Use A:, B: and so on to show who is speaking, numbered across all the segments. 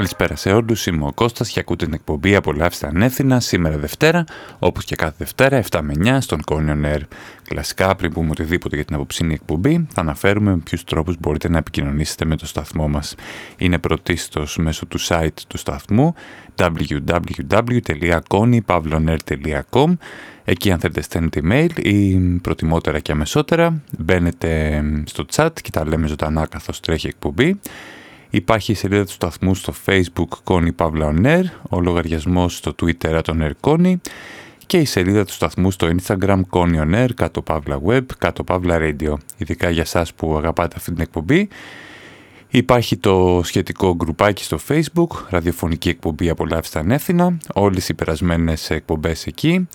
A: Καλησπέρα σε όλους, είμαι ο Κώστας και ακούτε την εκπομπή «Απολαύστε ανεύθυνα» σήμερα Δευτέρα, όπως και κάθε Δευτέρα 7 με 9 στον Κόνιον Air. Κλασικά, πριν πούμε οτιδήποτε για την αποψήνη εκπομπή, θα αναφέρουμε με ποιους τρόπους μπορείτε να επικοινωνήσετε με το σταθμό μας. Είναι πρωτίστως μέσω του site του σταθμού www.konypavlonair.com Εκεί αν θέλετε στέλνετε email ή προτιμότερα και αμεσότερα μπαίνετε στο chat και τα λέμε ζωντανά καθώς τρέχει εκπομπή. Υπάρχει η σελίδα του σταθμού στο facebook Connie Pavla On Air, ο λογαριασμός στο twitter τον Air Connie και η σελίδα του σταθμού στο instagram Connie On Air, κάτω Pavla Web, κάτω Pavla Radio. Ειδικά για σας που αγαπάτε αυτή την εκπομπή. Υπάρχει το σχετικό γκρουπάκι στο facebook, ραδιοφωνική εκπομπή απολαύστα ανεύθυνα, όλες οι περασμένες εκπομπές εκεί.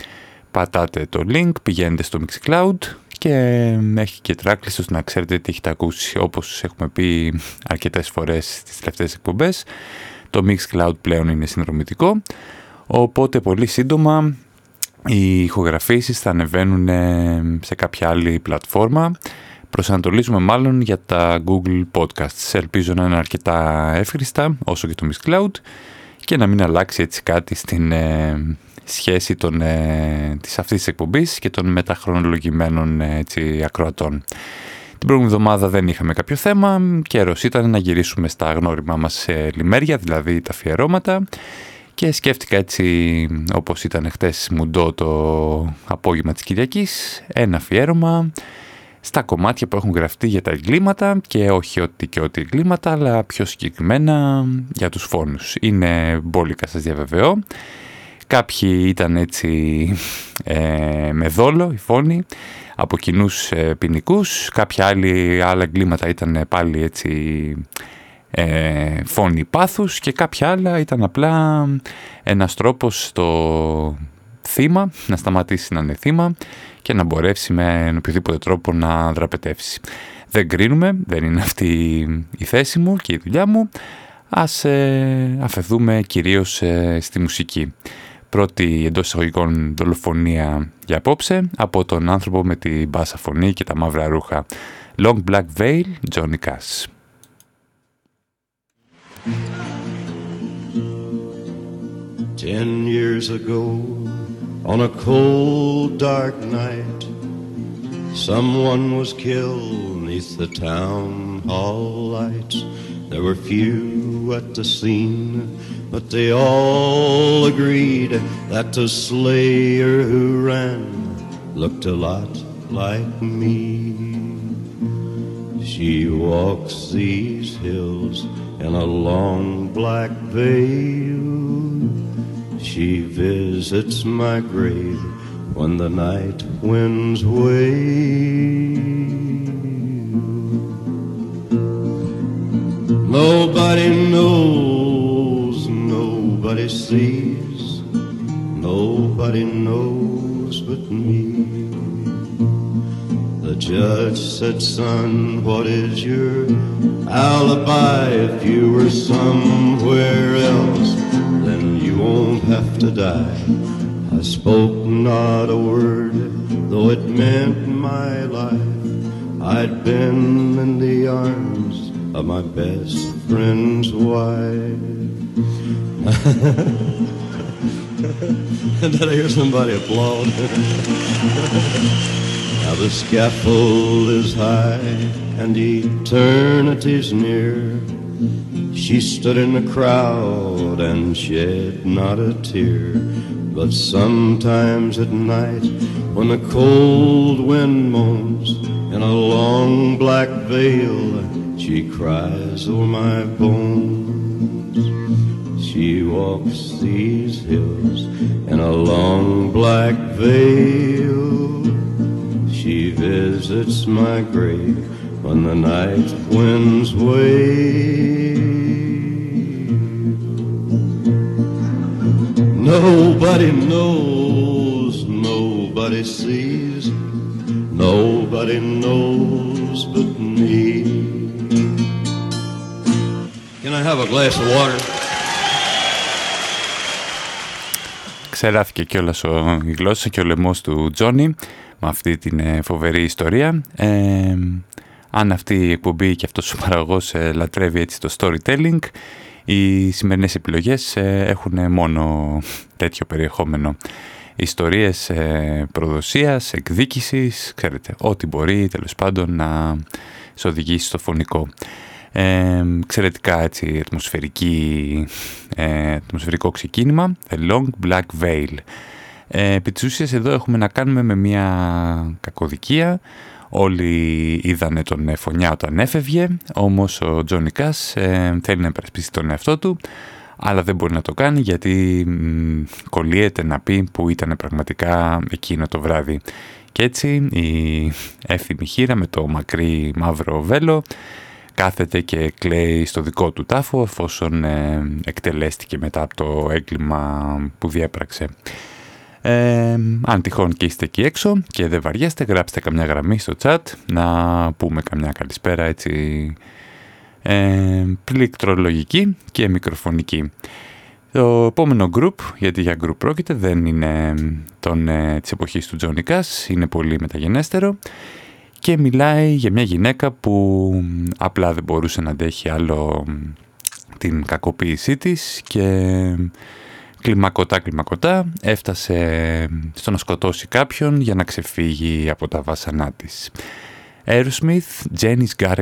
A: Πατάτε το link, πηγαίνετε στο Mixcloud και έχει και tracklist ώστε να ξέρετε τι έχετε ακούσει όπως έχουμε πει αρκετές φορές στις τελευταίες εκπομπές το Mixcloud πλέον είναι συνδρομητικό. Οπότε πολύ σύντομα οι ηχογραφήσεις θα ανεβαίνουν σε κάποια άλλη πλατφόρμα. Προσανατολίζουμε μάλλον για τα Google Podcasts. Ελπίζω να είναι αρκετά εύχριστα όσο και το Mixcloud και να μην αλλάξει έτσι κάτι στην ε, σχέση των, ε, της αυτής της εκπομπής και των μεταχρονολογημένων ε, έτσι, ακροατών. Την προηγούμενη εβδομάδα δεν είχαμε κάποιο θέμα, καιρός ήταν να γυρίσουμε στα γνώριμά μας σε λιμέρια, δηλαδή τα αφιερώματα και σκέφτηκα έτσι όπως ήταν χτες μουντό το απόγευμα της Κυριακής, ένα αφιέρωμα στα κομμάτια που έχουν γραφτεί για τα εγκλήματα και όχι ότι και ότι εγκλήματα αλλά πιο συγκεκριμένα για τους φόνους. Είναι μπόλικα σας διαβεβαιώ. Κάποιοι ήταν έτσι ε, με δόλο, οι φόνοι, από κοινούς ε, ποινικούς. Κάποια άλλη, άλλα εγκλήματα ήταν πάλι έτσι ε, φόνοι πάθους και κάποια άλλα ήταν απλά ένας τρόπος στο θύμα να σταματήσει να είναι θύμα και να μπορέσει με οποιοδήποτε τρόπο να δραπετεύσει. Δεν κρίνουμε, δεν είναι αυτή η θέση μου και η δουλειά μου. Ας ε, αφαιθούμε κυρίως ε, στη μουσική πρώτη εντό εισαγωγικών δολοφονία για απόψε από τον άνθρωπο με την μπάσα φωνή και τα μαύρα ρούχα. Long Black Veil, Johnny Cash.
B: Ten years ago, on a cold dark night, someone was killed neath the town hall lights. There were few at the scene But they all agreed that the slayer who ran looked a lot like me. She walks these hills in a long black veil. She visits my grave when the night winds wail. Nobody knows Nobody sees, nobody knows but me. The judge said, Son, what is your alibi? If you were somewhere else, then you won't have to die. I spoke not a word, though it meant my life. I'd been in the arms of my best friend's wife. Did I hear somebody applaud? now the scaffold is high and eternity's near. She stood in the crowd and shed not a tear. But sometimes at night, when the cold wind moans in a long black veil, she cries over my bones. She walks these hills in a long black veil. She visits my grave when the night winds wail. Nobody knows, nobody sees, nobody knows but me. Can I have a glass of water?
A: Ξεράθηκε κιόλας ο, η γλώσσα και ο λαιμός του Τζόνι με αυτή την ε, φοβερή ιστορία. Ε, αν αυτή η εκπομπή και αυτός ο παραγωγός ε, λατρεύει έτσι το storytelling, οι σημερινές επιλογές ε, έχουν μόνο τέτοιο περιεχόμενο. Ιστορίες ε, προδοσίας, εκδίκησης, ξέρετε, ό,τι μπορεί τέλος πάντων να σε οδηγήσει στο φωνικό. Ε, εξαιρετικά έτσι ατμοσφαιρική, ε, ατμοσφαιρικό ξεκίνημα, The Long Black Veil. Ε, επί της εδώ έχουμε να κάνουμε με μια κακοδικία Όλοι είδανε τον φωνιά όταν έφευγε, όμως ο Τζόνι Κάς ε, θέλει να υπερασπίσει τον εαυτό του, αλλά δεν μπορεί να το κάνει γιατί κολλείεται να πει που ήταν πραγματικά εκείνο το βράδυ. Και έτσι η εύθυμη χείρα με το μακρύ μαύρο βέλο κάθεται και κλαίει στο δικό του τάφο εφόσον ε, εκτελέστηκε μετά από το έγκλημα που διέπραξε. Ε, αν τυχόν και είστε εκεί έξω και δεν βαριέστε, γράψτε καμιά γραμμή στο chat να πούμε καμιά καλησπέρα έτσι ε, πληκτρολογική και μικροφωνική. Το επόμενο group, γιατί για group πρόκειται, δεν είναι τον, ε, της εποχής του Τζόνι είναι πολύ μεταγενέστερο και μιλάει για μια γυναίκα που απλά δεν μπορούσε να αντέχει άλλο την κακοποίησή της και κλιμακωτά κλιμακωτά έφτασε στο να σκοτώσει κάποιον για να ξεφύγει από τα βάσανά της. Aerosmith, Jenny's Got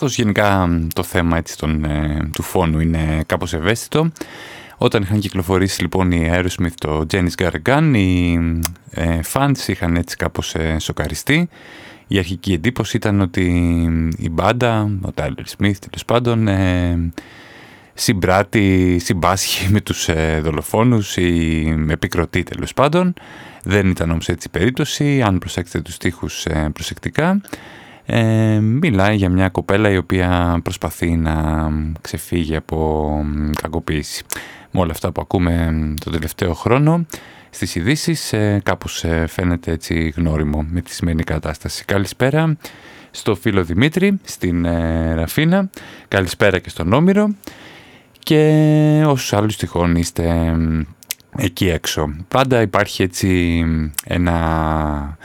A: a Gun. καθώς γενικά το θέμα έτσι, τον, του φόνου είναι κάπως ευαίσθητο. Όταν είχαν κυκλοφορήσει λοιπόν οι Aerosmith το Janis Gargan, οι ε, fans είχαν έτσι κάπως ε, σοκαριστεί. Η αρχική εντύπωση ήταν ότι η μπάντα, ο Tyler Smith τέλος πάντων, ε, συμπράττει, συμπάσχει με τους ε, δολοφόνους ή επικροτεί τέλος πάντων. Δεν ήταν όμως έτσι η περίπτωση, αν προσέξετε τους στίχους ε, προσεκτικά. Ε, μιλάει για μια κοπέλα η οποία προσπαθεί να ξεφύγει από κακοποίηση με όλα αυτά που ακούμε τον τελευταίο χρόνο στις ειδήσει ε, κάπως ε, φαίνεται έτσι γνώριμο με τη σημερινή κατάσταση. Καλησπέρα στο φίλο Δημήτρη, στην ε, Ραφίνα, καλησπέρα και στον Όμηρο και όσους άλλους τυχόν είστε εκεί έξω. Πάντα υπάρχει έτσι ένα,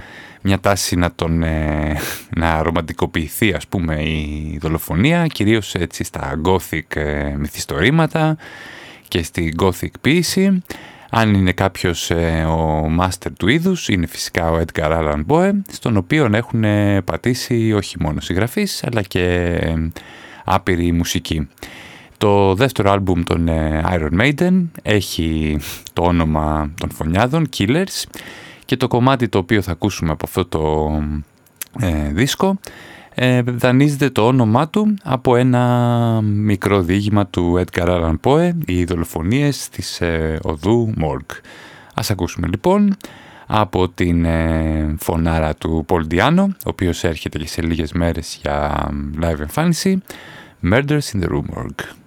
A: μια τάση να, τον, να ρομαντικοποιηθεί ας πούμε η δολοφονία, κυρίως έτσι στα gothic μυθιστορήματα και στη gothic ποίηση. Αν είναι κάποιος ε, ο μάστερ του είδους, είναι φυσικά ο Edgar Allan Poe, στον οποίο έχουν πατήσει όχι μόνο συγγραφείς, αλλά και ε, άπειρη μουσική. Το δεύτερο άλμπουμ των ε, Iron Maiden έχει το όνομα των φωνιάδων, Killers, και το κομμάτι το οποίο θα ακούσουμε από αυτό το δίσκο ε, δανείζεται το όνομά του από ένα μικρό διήγημα του Edgar Allan Poe, οι δολοφονίες της ε, οδού Μόρκ. Ας ακούσουμε λοιπόν από την ε, φωνάρα του Πολ Diano, ο οποίος έρχεται και σε λίγες μέρες για live εμφάνιση, Murders in the Rue Morgue.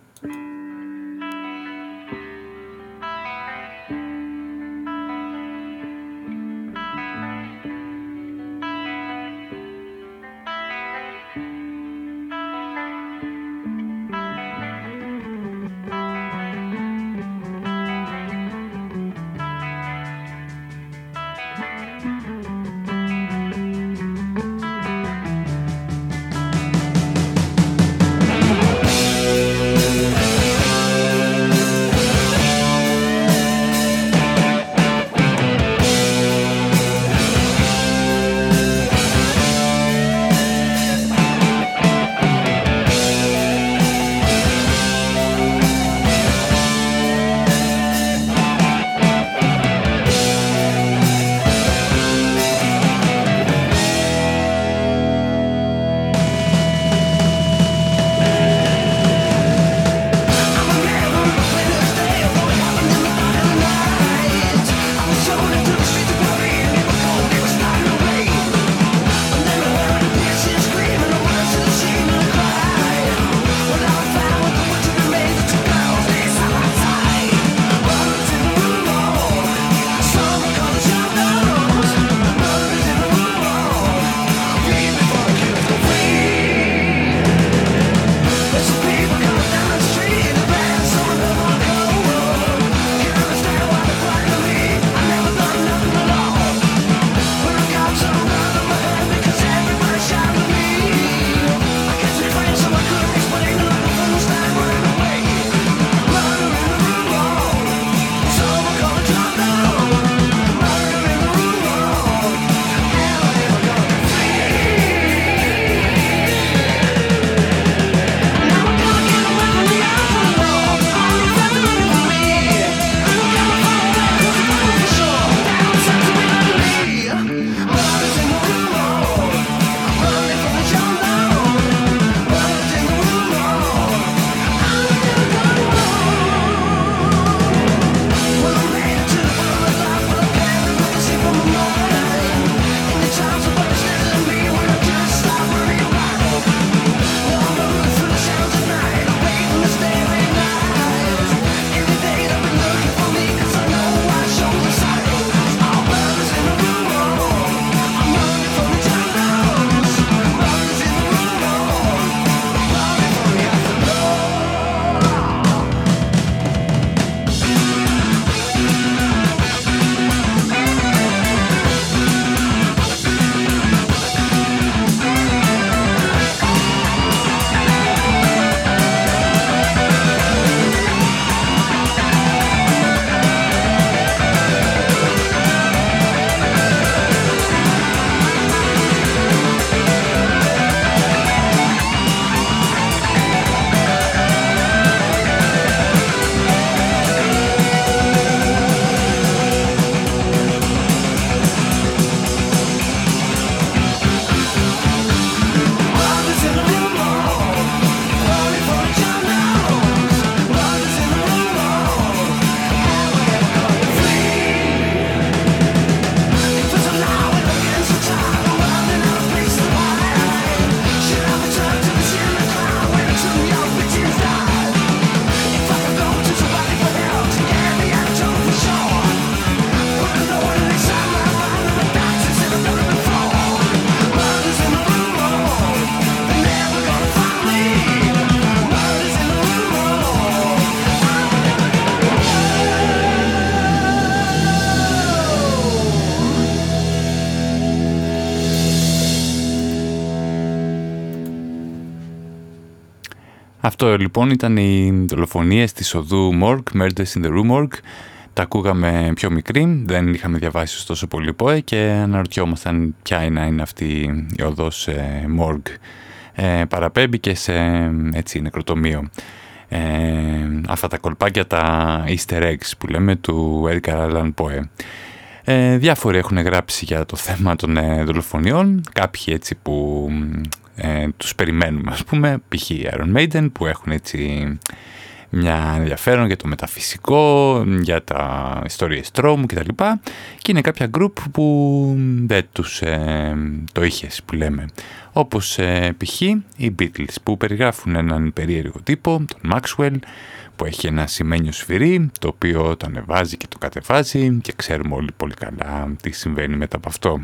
C: Αυτό λοιπόν ήταν οι δολοφονίες της οδού Morg, Murders in the Rue Morg. Τα ακούγαμε πιο μικρή, δεν είχαμε διαβάσει τόσο πολύ ΠΟΕ και αναρωτιόμασταν ποια είναι, είναι αυτή η οδός ε, Morg. Ε, παραπέμπει και σε έτσι, νεκροτομείο. Ε, αυτά τα κολπάκια, τα easter eggs που λέμε του Edgar Allan Poe. Ε, διάφοροι έχουν γράψει για το θέμα των ε, δολοφονιών, κάποιοι έτσι που ε, τους περιμένουμε ας πούμε, π.χ. Iron Maiden που έχουν έτσι μια ενδιαφέρον για το μεταφυσικό, για τα ιστορίες τρόμου κτλ. Και είναι κάποια group που δεν τους ε, το είχες που λέμε. Όπως ε, π.χ. οι Beatles που περιγράφουν έναν περίεργο τύπο, τον Maxwell, που έχει ένα σημαίνιο σφυρί, το οποίο το ανεβάζει και το κατεβάζει και ξέρουμε όλοι πολύ καλά τι συμβαίνει μετά από αυτό.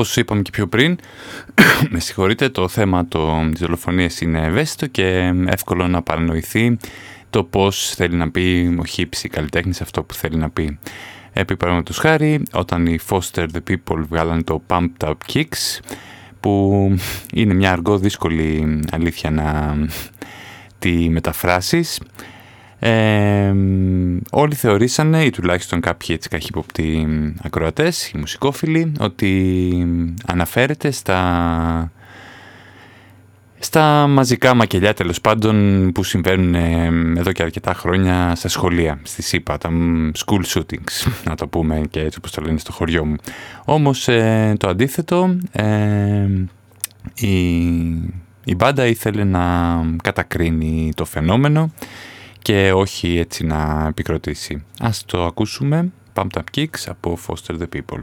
C: Όπως είπαμε και πιο πριν, με συγχωρείτε, το θέμα το, της δολοφονίας είναι ευαίσθητο και εύκολο να παρανοηθεί το πώς θέλει να πει ο χύψη καλλιτέχνης αυτό που θέλει να πει. Επί παραδείγματος χάρη, όταν οι Foster the People βγάλαν το Pumped Up Kicks, που είναι μια αργό δύσκολη αλήθεια να τη μεταφράσεις, όλοι θεωρήσανε, ή τουλάχιστον κάποιοι έτσι καχύποπτοι ακροατές, οι μουσικόφιλοι, ότι αναφέρεται στα
D: στα μαζικά μακελιά τέλος πάντων που συμβαίνουν ε, εδώ και αρκετά χρόνια στα σχολεία, στη ΣΥΠΑ, τα school shootings, να το πούμε και έτσι όπως το λένε στο χωριό μου. Όμως ε, το αντίθετο, ε, η, η μπάντα ήθελε να κατακρίνει το φαινόμενο και όχι έτσι να επικροτήσει. Ας το ακούσουμε, Pumped Up Kicks από Foster the People.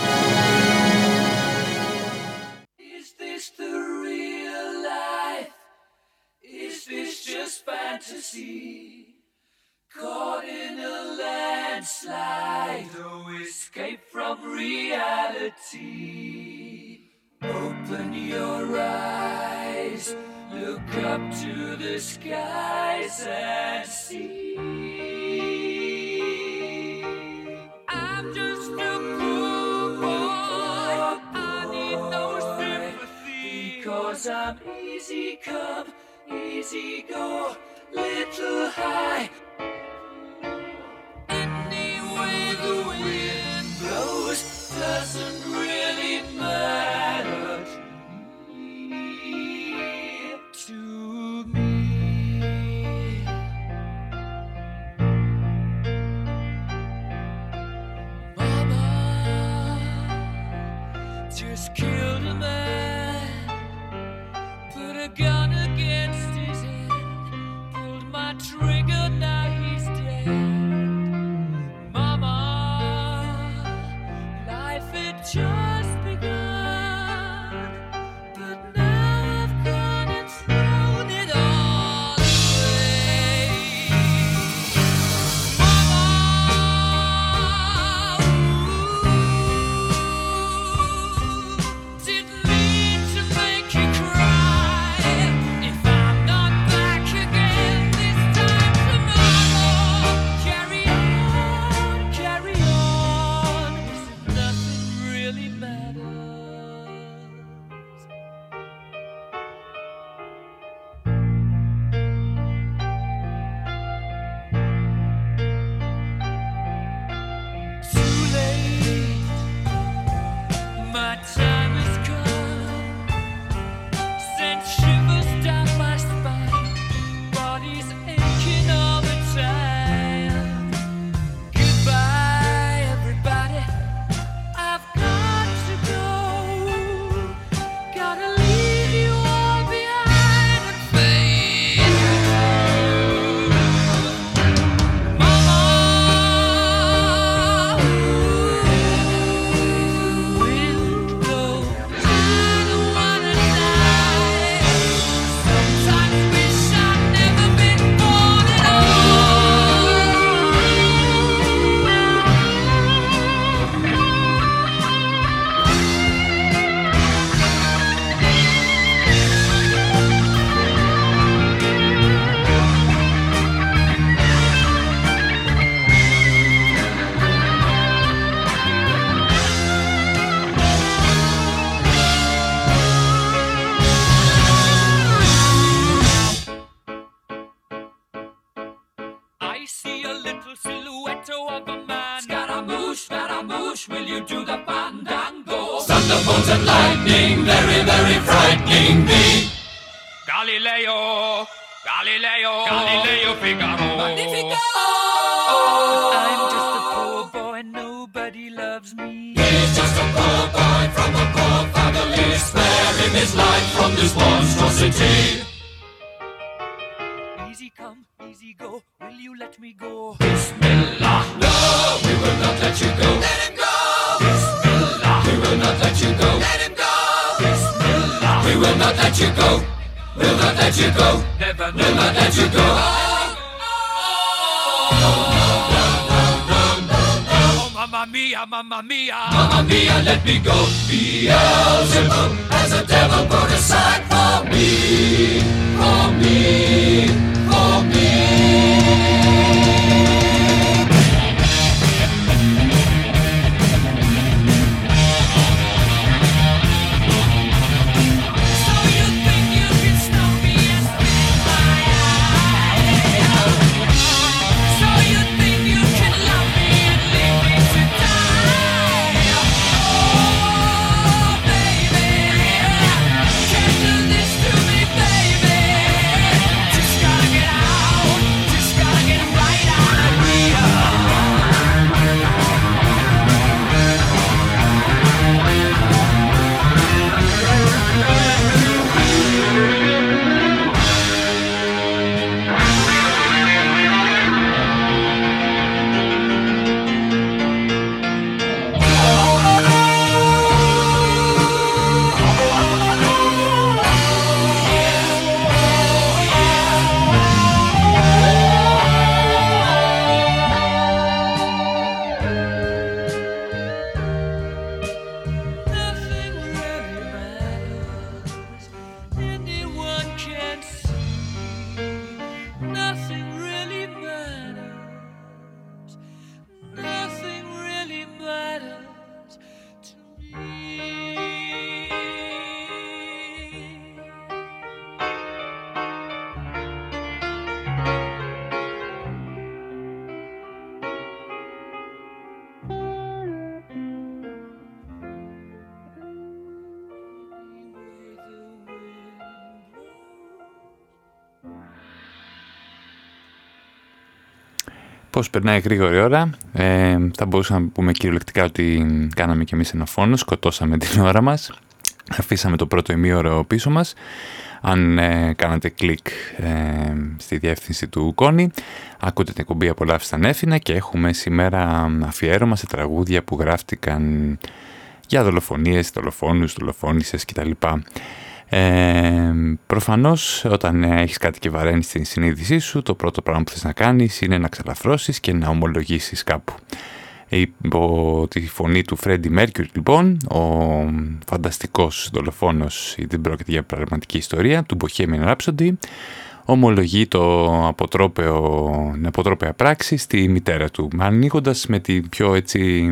E: Easy go, little high.
A: Πώς περνάει γρήγορη ώρα. Ε, θα μπορούσαμε να πούμε κυριολεκτικά ότι κάναμε κι εμείς ένα φόνο, σκοτώσαμε την ώρα μας. Αφήσαμε το πρώτο ημίωρο πίσω μας. Αν ε, κάνατε κλικ ε, στη διεύθυνση του Κόνη, ακούτε την εκπομπή «Απολαύσεις Νέφινα» και έχουμε σήμερα αφιέρωμα σε τραγούδια που γράφτηκαν για δολοφονίες, δολοφόνους, δολοφόνησες κτλ. Ε, προφανώς όταν έχεις κάτι και βαραίνεις στην συνείδησή σου το πρώτο πράγμα που θες να κάνεις είναι να ξαλαφρώσεις και να ομολογήσεις κάπου. Υπό τη φωνή του Φρέντι Μέρκιουρ λοιπόν, ο φανταστικός δολοφόνος ή δεν πρόκειται για πραγματική ιστορία του Bohemian Rhapsody ομολογεί το αποτρόπαιο, την αποτρόπαια πράξη στη μητέρα του, ανοίγοντας με την πιο έτσι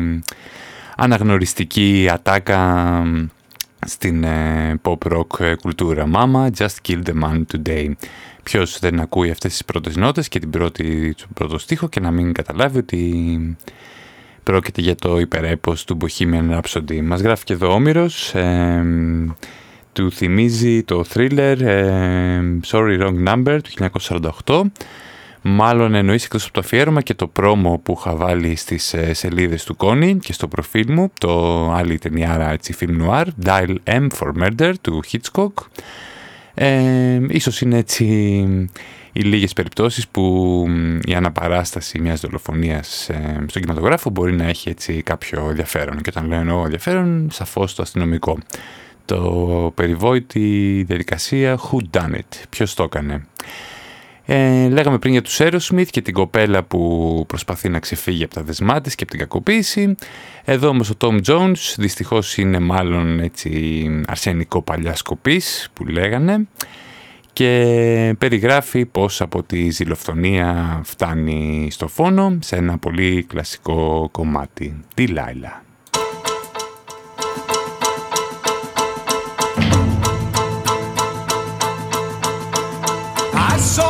A: αναγνωριστική ατάκα στην ε, pop rock ε, κουλτούρα. Mama, just kill the man today. Ποιος δεν ακούει αυτές τις πρώτες νότες και την πρώτη, τον πρώτο στίχο και να μην καταλάβει ότι πρόκειται για το υπερέπος του Bohemian Rhapsody. Μας γράφει και εδώ ο Όμηρος, ε, του θυμίζει το thriller Sorry Wrong Number του 1948 Μάλλον εννοείς εκτός από το αφιέρωμα και το πρόμο που είχα βάλει στις ε, σελίδες του Κόνη και στο προφίλ μου, το άλλη ταινιάρα έτσι film noir, Dial M for Murder του Hitchcock. Ε, ίσως είναι έτσι οι λίγες περιπτώσεις που η αναπαράσταση μιας δολοφονίας ε, στον κινηματογράφο μπορεί να έχει έτσι κάποιο ενδιαφέρον. Και όταν λέω εννοώ ενδιαφέρον, σαφώς το αστυνομικό. Το περιβόητη διαδικασία Who Done It, ποιος το έκανε. Ε, λέγαμε πριν για τους Aerosmith και την κοπέλα που προσπαθεί να ξεφύγει από τα δεσμά της και από την κακοποίηση. Εδώ όμως ο Tom Jones δυστυχώς είναι μάλλον έτσι αρσενικό παλιά σκοπής που λέγανε και περιγράφει πως από τη ζηλοφθονία φτάνει στο φόνο σε ένα πολύ κλασικό κομμάτι, τη Λάιλα. of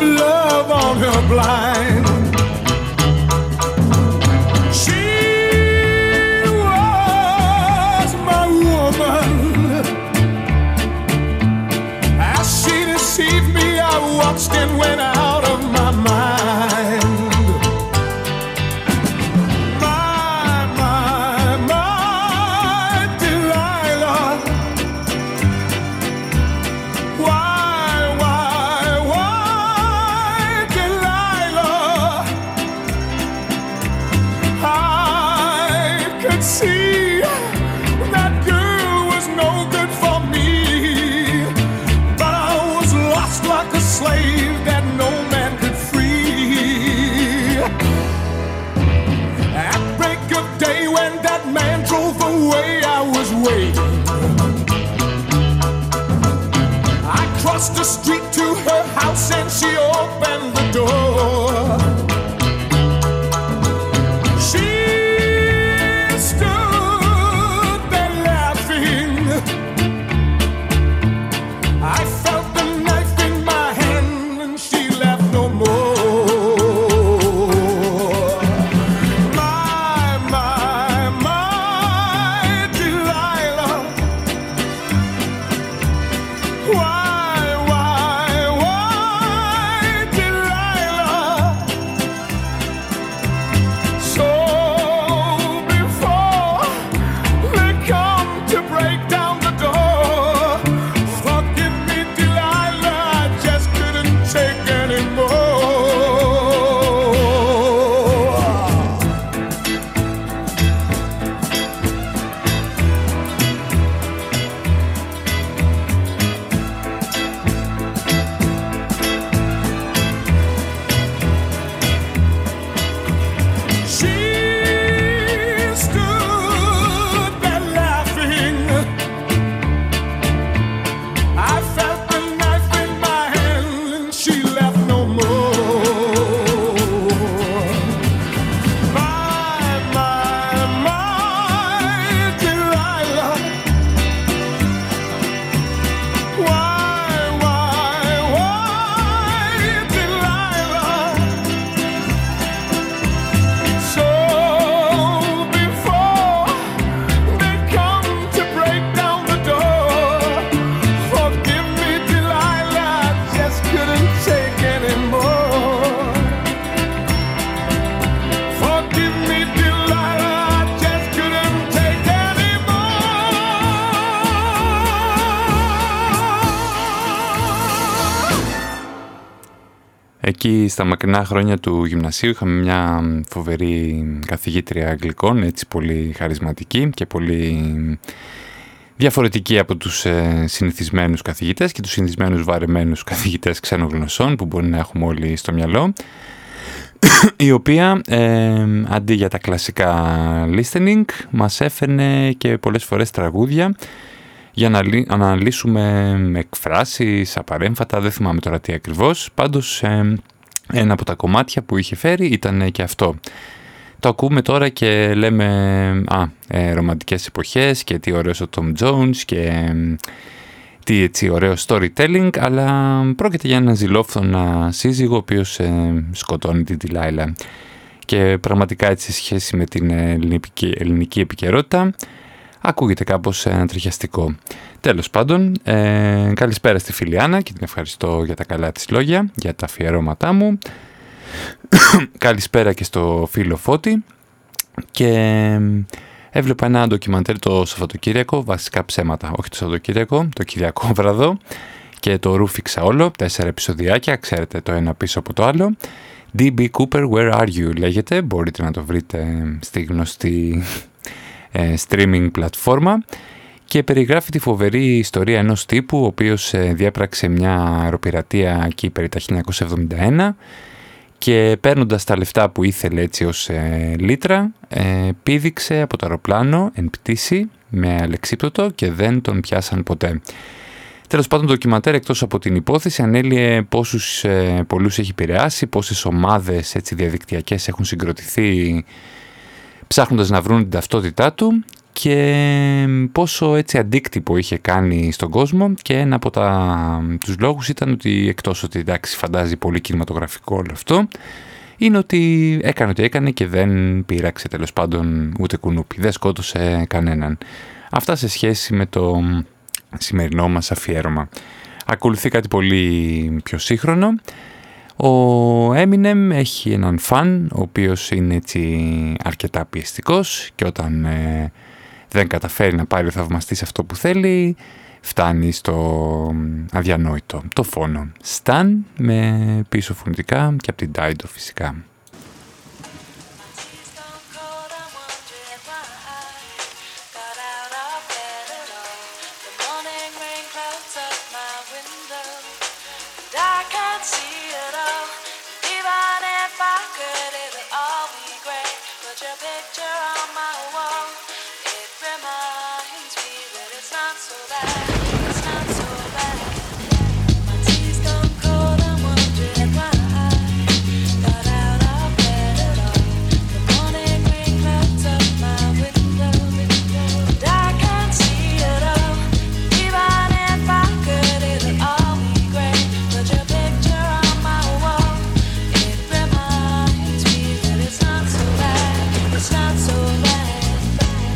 A: love on her blind. since she opened the door. Εκεί στα μακρινά χρόνια του γυμνασίου είχαμε μια φοβερή καθηγήτρια αγγλικών, έτσι πολύ χαρισματική και πολύ διαφορετική από τους ε, συνηθισμένους καθηγητές και τους συνηθισμένους βαρεμένους καθηγητές ξένων γλωσσών που μπορεί να έχουμε όλοι στο μυαλό η οποία ε, αντί για τα κλασικά listening μας έφερνε και πολλές φορές τραγούδια για να αναλύσουμε εκφράσεις, απαρέμφατα, δεν θυμάμαι τώρα τι ακριβώς. Πάντως ε, ένα από τα κομμάτια που είχε φέρει ήταν και αυτό. Το ακούμε τώρα και λέμε α, ε, ρομαντικές εποχές και τι ωραίος ο Tom Jones και τι έτσι ωραίο storytelling, αλλά πρόκειται για ένα ζηλόφθονα σύζυγο ο οποίος ε, σκοτώνει την Τιλάιλα. Και πραγματικά έτσι σχέση με την ελληνική, ελληνική επικαιρότητα ακούγεται κάπως ανατριχιαστικό. Τέλος πάντων, ε, καλησπέρα στη Φιλιάνα και την ευχαριστώ για τα καλά της λόγια, για τα αφιερώματά μου. καλησπέρα και στο φίλο Φώτη και έβλεπα ένα ντοκιμαντέρ το Σαββατοκύριακο, βασικά ψέματα, όχι το Σαββατοκύριακο, το Κυριακό βραδό και το ρούφιξα όλο, τέσσερα επεισοδιάκια, ξέρετε το ένα πίσω από το άλλο. DB Cooper, Where Are You λέγεται, μπορείτε να το βρείτε στη γνωστή ε, streaming πλατφόρμα και περιγράφει τη φοβερή ιστορία ενός τύπου ο οποίος ε, διέπραξε μια αεροπειρατεία εκεί περί τα 1971 και παίρνοντας τα λεφτά που ήθελε έτσι ως ε, λίτρα πήδηξε από το αεροπλάνο εν πτήση με αλεξίπτωτο και δεν τον πιάσαν ποτέ. Τέλος πάντων το ντοκιματέρ εκτός από την υπόθεση ανέλυε πόσους ε, πολλούς έχει επηρεάσει, πόσες ομάδες έτσι, διαδικτυακές έχουν συγκροτηθεί ψάχνοντας να βρουν την ταυτότητά του και πόσο έτσι αντίκτυπο είχε κάνει στον κόσμο και ένα από τα, τους λόγους ήταν ότι εκτός ότι εντάξει φαντάζει πολύ κινηματογραφικό όλο αυτό είναι ότι έκανε ό,τι έκανε και δεν πείραξε τέλος πάντων ούτε κουνούπι, δεν σκότωσε κανέναν. Αυτά σε σχέση με το σημερινό μας αφιέρωμα. Ακολουθεί κάτι πολύ πιο σύγχρονο ο Eminem έχει έναν φαν ο οποίος είναι έτσι αρκετά πιεστικός και όταν ε, δεν καταφέρει να πάρει ο θαυμαστής αυτό που θέλει φτάνει στο αδιανόητο, το φόνο. Σταν με πίσω φωνητικά και από την Dido φυσικά.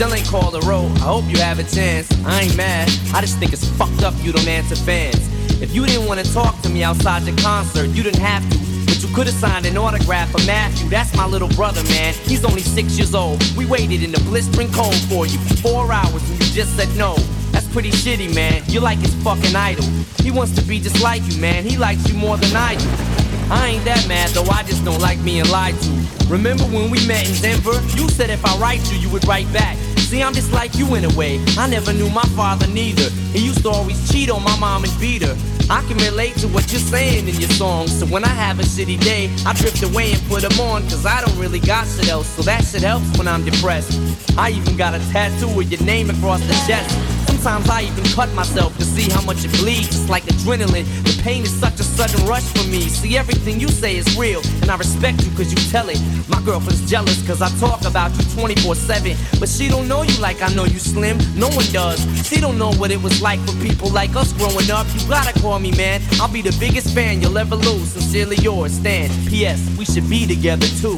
F: Still ain't called a roll. I hope you have a chance. I ain't mad. I just think it's fucked up you don't answer fans. If you didn't want to talk to me outside the concert, you didn't have to. But you could have signed an autograph for Matthew. That's my little brother, man. He's only six years old. We waited in the blistering cold for you for four hours and you just said no. That's pretty shitty, man. You're like his fucking idol. He wants to be just like you, man. He likes you more than I do. I ain't that mad though, I just don't like being lied to. Remember when we met in Denver? You said if I write you, you would write back. See, I'm just like you in a way. I never knew my father neither. He used to always cheat on my mom and beat her. I can relate to what you're saying in your songs. So when I have a shitty day, I drift away and put them on. Cause I don't really got shit else. So that shit helps when I'm depressed. I even got a tattoo with your name across the chest. Sometimes I even cut myself to see how much it bleeds. It's like adrenaline. The pain is such a sudden rush for me. See, everything you say is real, and I respect you cause you tell it. My girlfriend's jealous cause I talk about you 24 7. But she don't know you like I know you slim. No one does. She don't know what it was like for people like us growing up. You gotta call me, man. I'll be the biggest fan you'll ever lose. Sincerely yours, Stan. P.S. We should be together too.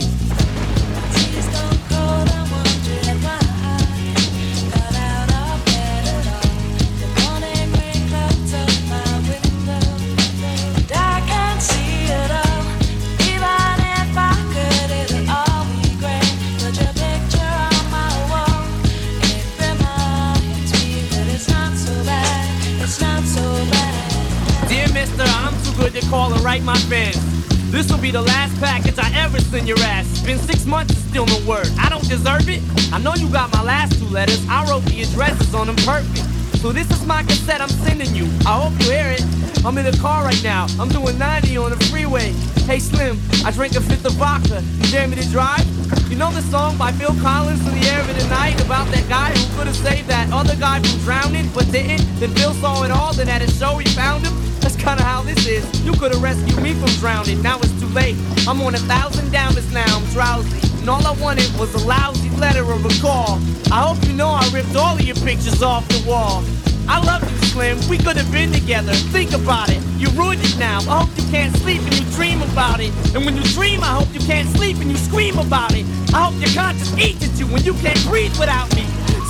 F: Call and write my fans. This will be the last package I ever send your ass. It's been six months and still no word. I don't deserve it. I know you got my last two letters. I wrote the addresses on them perfect. So this is my cassette I'm sending you. I hope you hear it. I'm in the car right now. I'm doing 90 on the freeway. Hey Slim, I drank a fifth of vodka. You dare me to drive? You know the song by Phil Collins in the air of the night about that guy who could have saved that other guy from drowning but didn't? Then Phil saw it all, then at a show he found him. That's kinda how this is. You could've rescued me from drowning, now it's too late. I'm on a thousand downers now, I'm drowsy. And all I wanted was a lousy letter of a call. I hope you know I ripped all of your pictures off the wall. I love you, Slim. We could have been together. Think about it. You ruined it now. I hope you can't sleep and you dream about it. And when you dream, I hope you can't sleep and you scream about it. I hope your conscience eats at you when you can't breathe without me.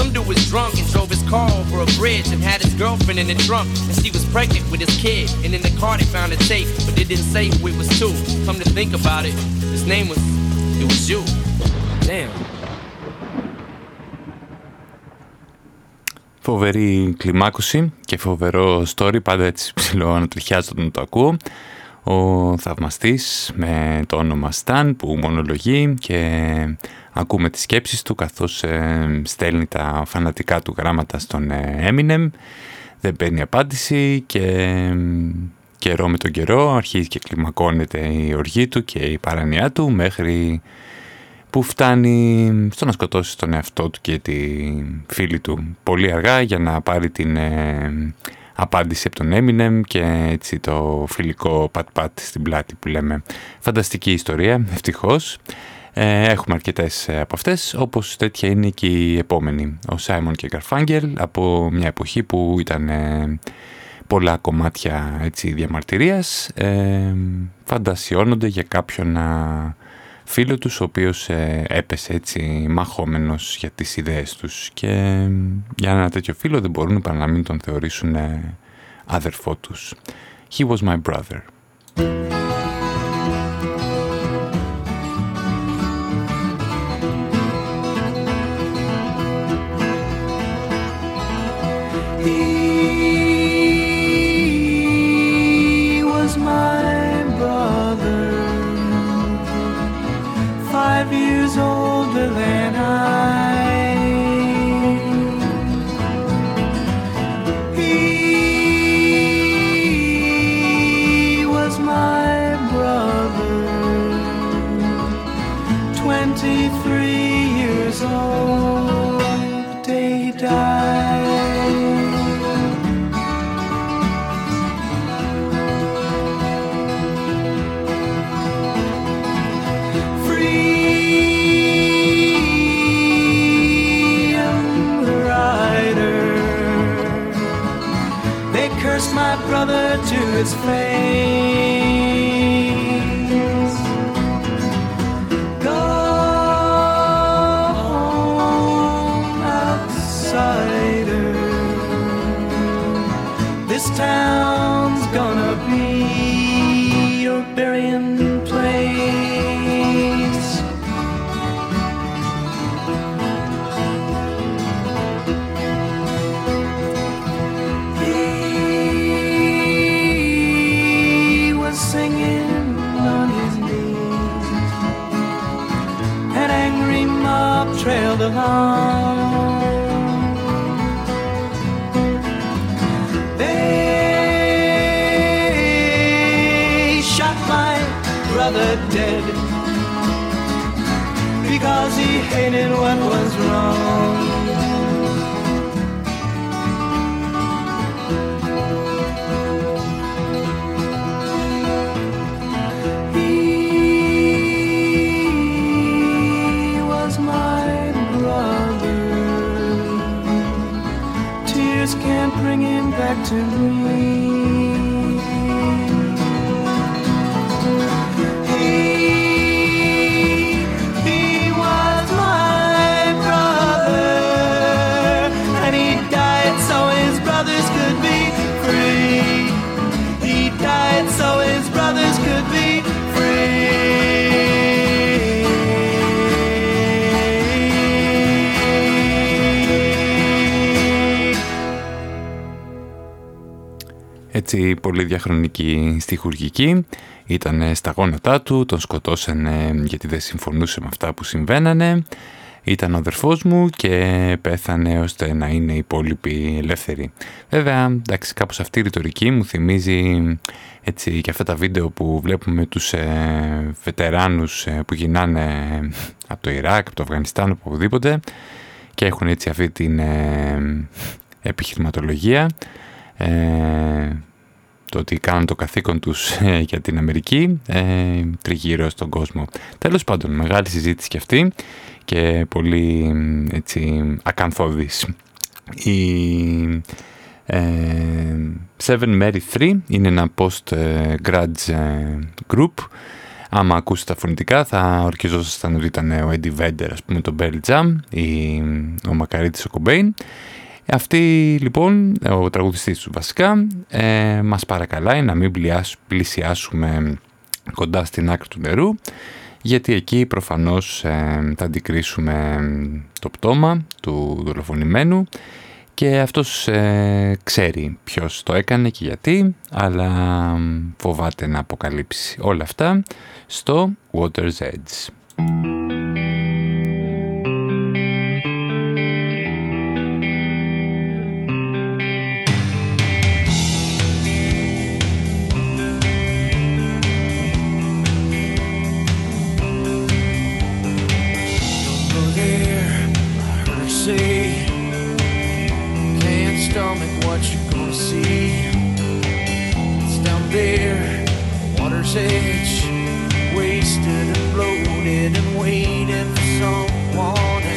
F: Some dude was drunk and drove his car over a bridge and had his girlfriend in the trunk. And she was pregnant with his kid. And in the car they found a tape, but they didn't say who it was to. Come to think about it, his name was, it was you. Damn.
A: Φοβερή κλιμάκωση και φοβερό story, πάντα έτσι ψηλό ανατριχιάζω όταν το ακούω. Ο θαυμαστής με το όνομα Σταν που μονολογεί και ακούμε τις σκέψεις του καθώς ε, στέλνει τα φανατικά του γράμματα στον ε, Eminem δεν παίρνει απάντηση και καιρό με τον καιρό αρχίζει και κλιμακώνεται η οργή του και η παρανοιά του μέχρι που φτάνει στο να σκοτώσει τον εαυτό του και τη φίλη του πολύ αργά για να πάρει την ε, απάντηση από τον Eminem και έτσι το φιλικό πατ-πατ στην πλάτη που λέμε. Φανταστική ιστορία, ευτυχώς. Ε, έχουμε αρκετές από αυτές, όπως τέτοια είναι και η επόμενη. Ο Σάιμον και Γκαρφάγγελ από μια εποχή που ήταν ε, πολλά κομμάτια έτσι, διαμαρτυρίας, ε, φαντασιώνονται για κάποιον φίλο τους ο οποίος ε, έπεσε έτσι μαχόμενος για τις ιδέες τους και για ένα τέτοιο φίλο δεν μπορούν παρά να μην τον θεωρήσουν αδερφό τους. He was my brother.
E: brother to his fame.
A: Έτσι πολύ διαχρονική στιχουργική. Ήταν στα γόνατά του, τον σκοτώσανε γιατί δεν συμφωνούσε με αυτά που συμβαίνανε. Ήταν ο αδερφός μου και πέθανε ώστε να είναι οι υπόλοιποι ελεύθεροι. Βέβαια, εντάξει, κάπως αυτή η ρητορική μου θυμίζει έτσι και αυτά τα βίντεο που βλέπουμε τους ε, βετεράνους ε, που γυρνάνε από το Ιράκ, από το Αφγανιστάν, από οπουδήποτε και έχουν έτσι αυτή την ε, επιχειρηματολογία. Ε, το ότι κάνουν το καθήκον τους ε, για την Αμερική ε, τριγύρω στον κόσμο. Τέλος πάντων, μεγάλη συζήτηση και αυτή και πολύ έτσι ακανθώδης. Η ε, Seven Mary 3 είναι ένα post-grudge group. Άμα ακούσετε τα φωνητικά θα ορκιζόσασταν ότι ήταν ο Eddie Vedder, ας πούμε, το Bell Jam ή ο Μακαρίτης ο Κομπέιν. Αυτή λοιπόν, ο τραγουδιστής του βασικά, ε, μας παρακαλάει να μην πλησιάσουμε κοντά στην άκρη του νερού, γιατί εκεί προφανώς ε, θα αντικρίσουμε το πτώμα του δολοφονημένου και αυτός ε, ξέρει ποιος το έκανε και γιατί, αλλά φοβάται να αποκαλύψει όλα αυτά στο Water's Edge.
E: And
C: waiting for someone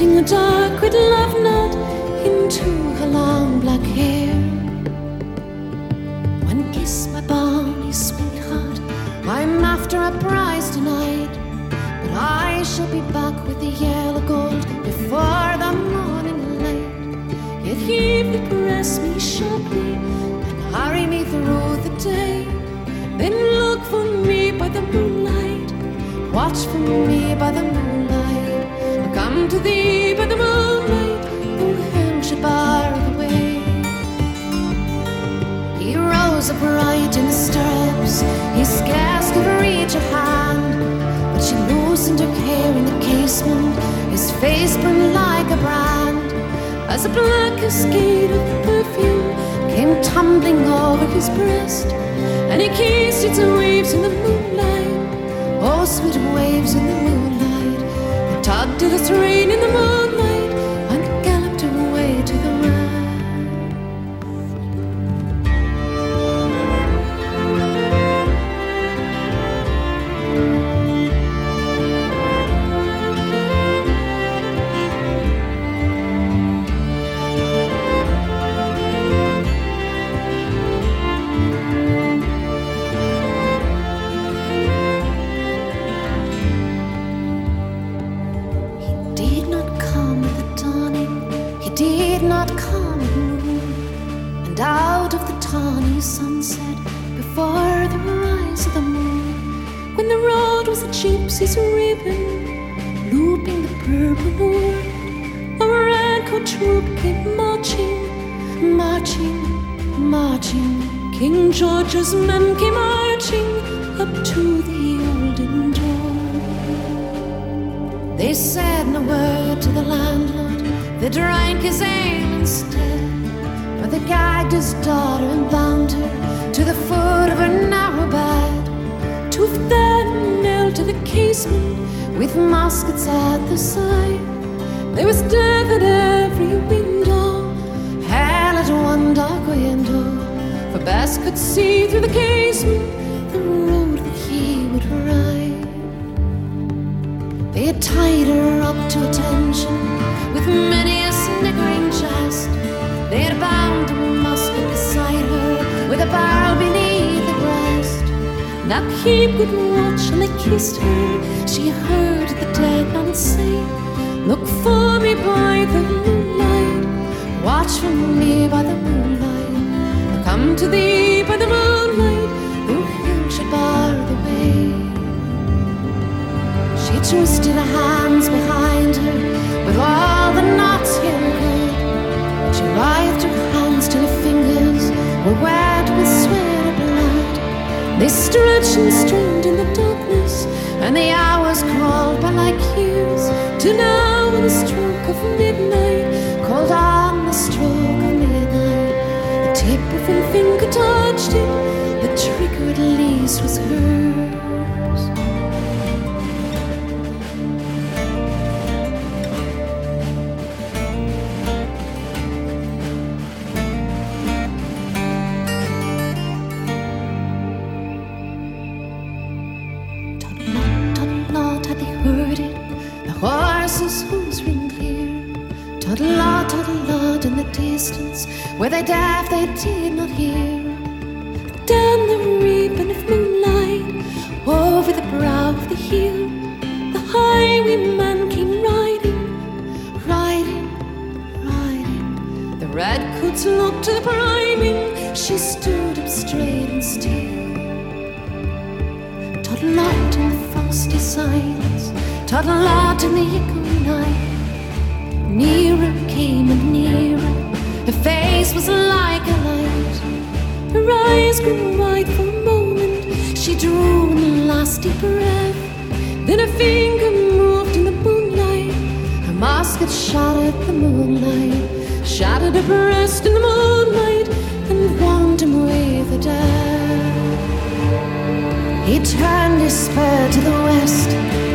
G: melting the dark. Troop came marching, marching, marching. King George's men came marching up to the olden door. They said no word to the landlord. They drank his ale instead. But they gagged his daughter and bound her to the foot of her narrow bed. Two of them nailed to the casement with muskets at their side. There was death at every window, hell at one dark window. For Bess could see through the casement the road that he would ride. They had tied her up to attention with many a sniggering jest. They had bound a musket beside her with a barrel beneath the breast. Now keep good watch, and they kissed her. She heard the dead man say, Look for me by the moonlight, watch for me by the moonlight. I come to thee by the moonlight, who hill should bar the way. She twisted her hands behind her with all the knots in good. She writhed her hands till her fingers were wet with sweat and blood. They stretched and strained in the darkness, and the called on the stroke of midnight. The tip of her finger touched it, the trigger at least was hers. I did not hear. Shattered the moonlight, shattered her breast in the moonlight, and warmed him with a death. He turned his spur to the west.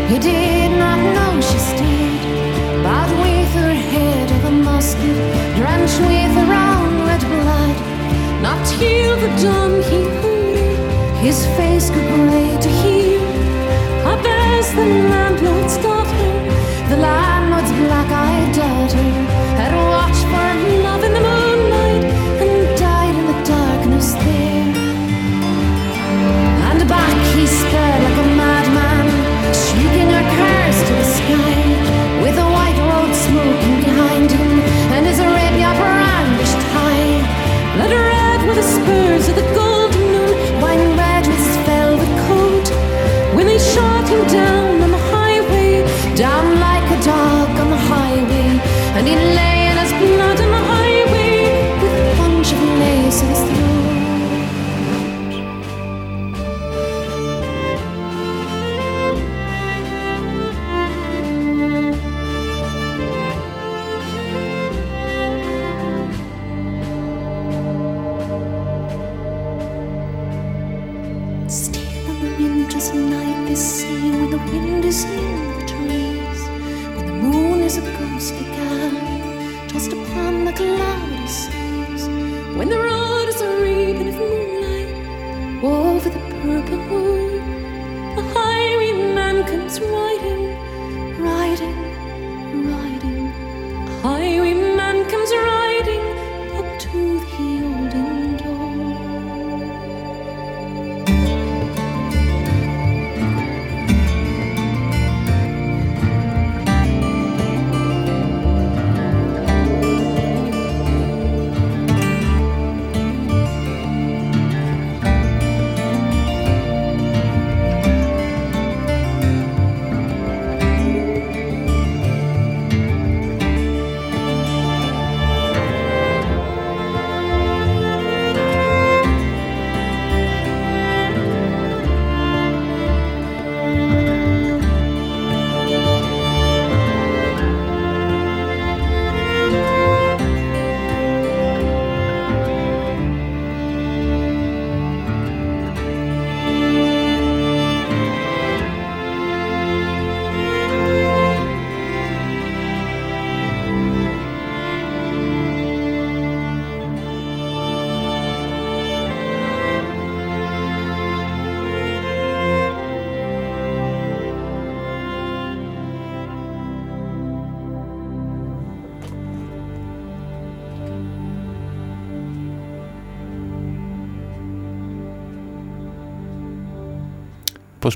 G: He did not know she stayed, but with her head of a musket, drenched with her own red blood. Not till the dawn he heard his face grew grey to hear. Up as the landlord's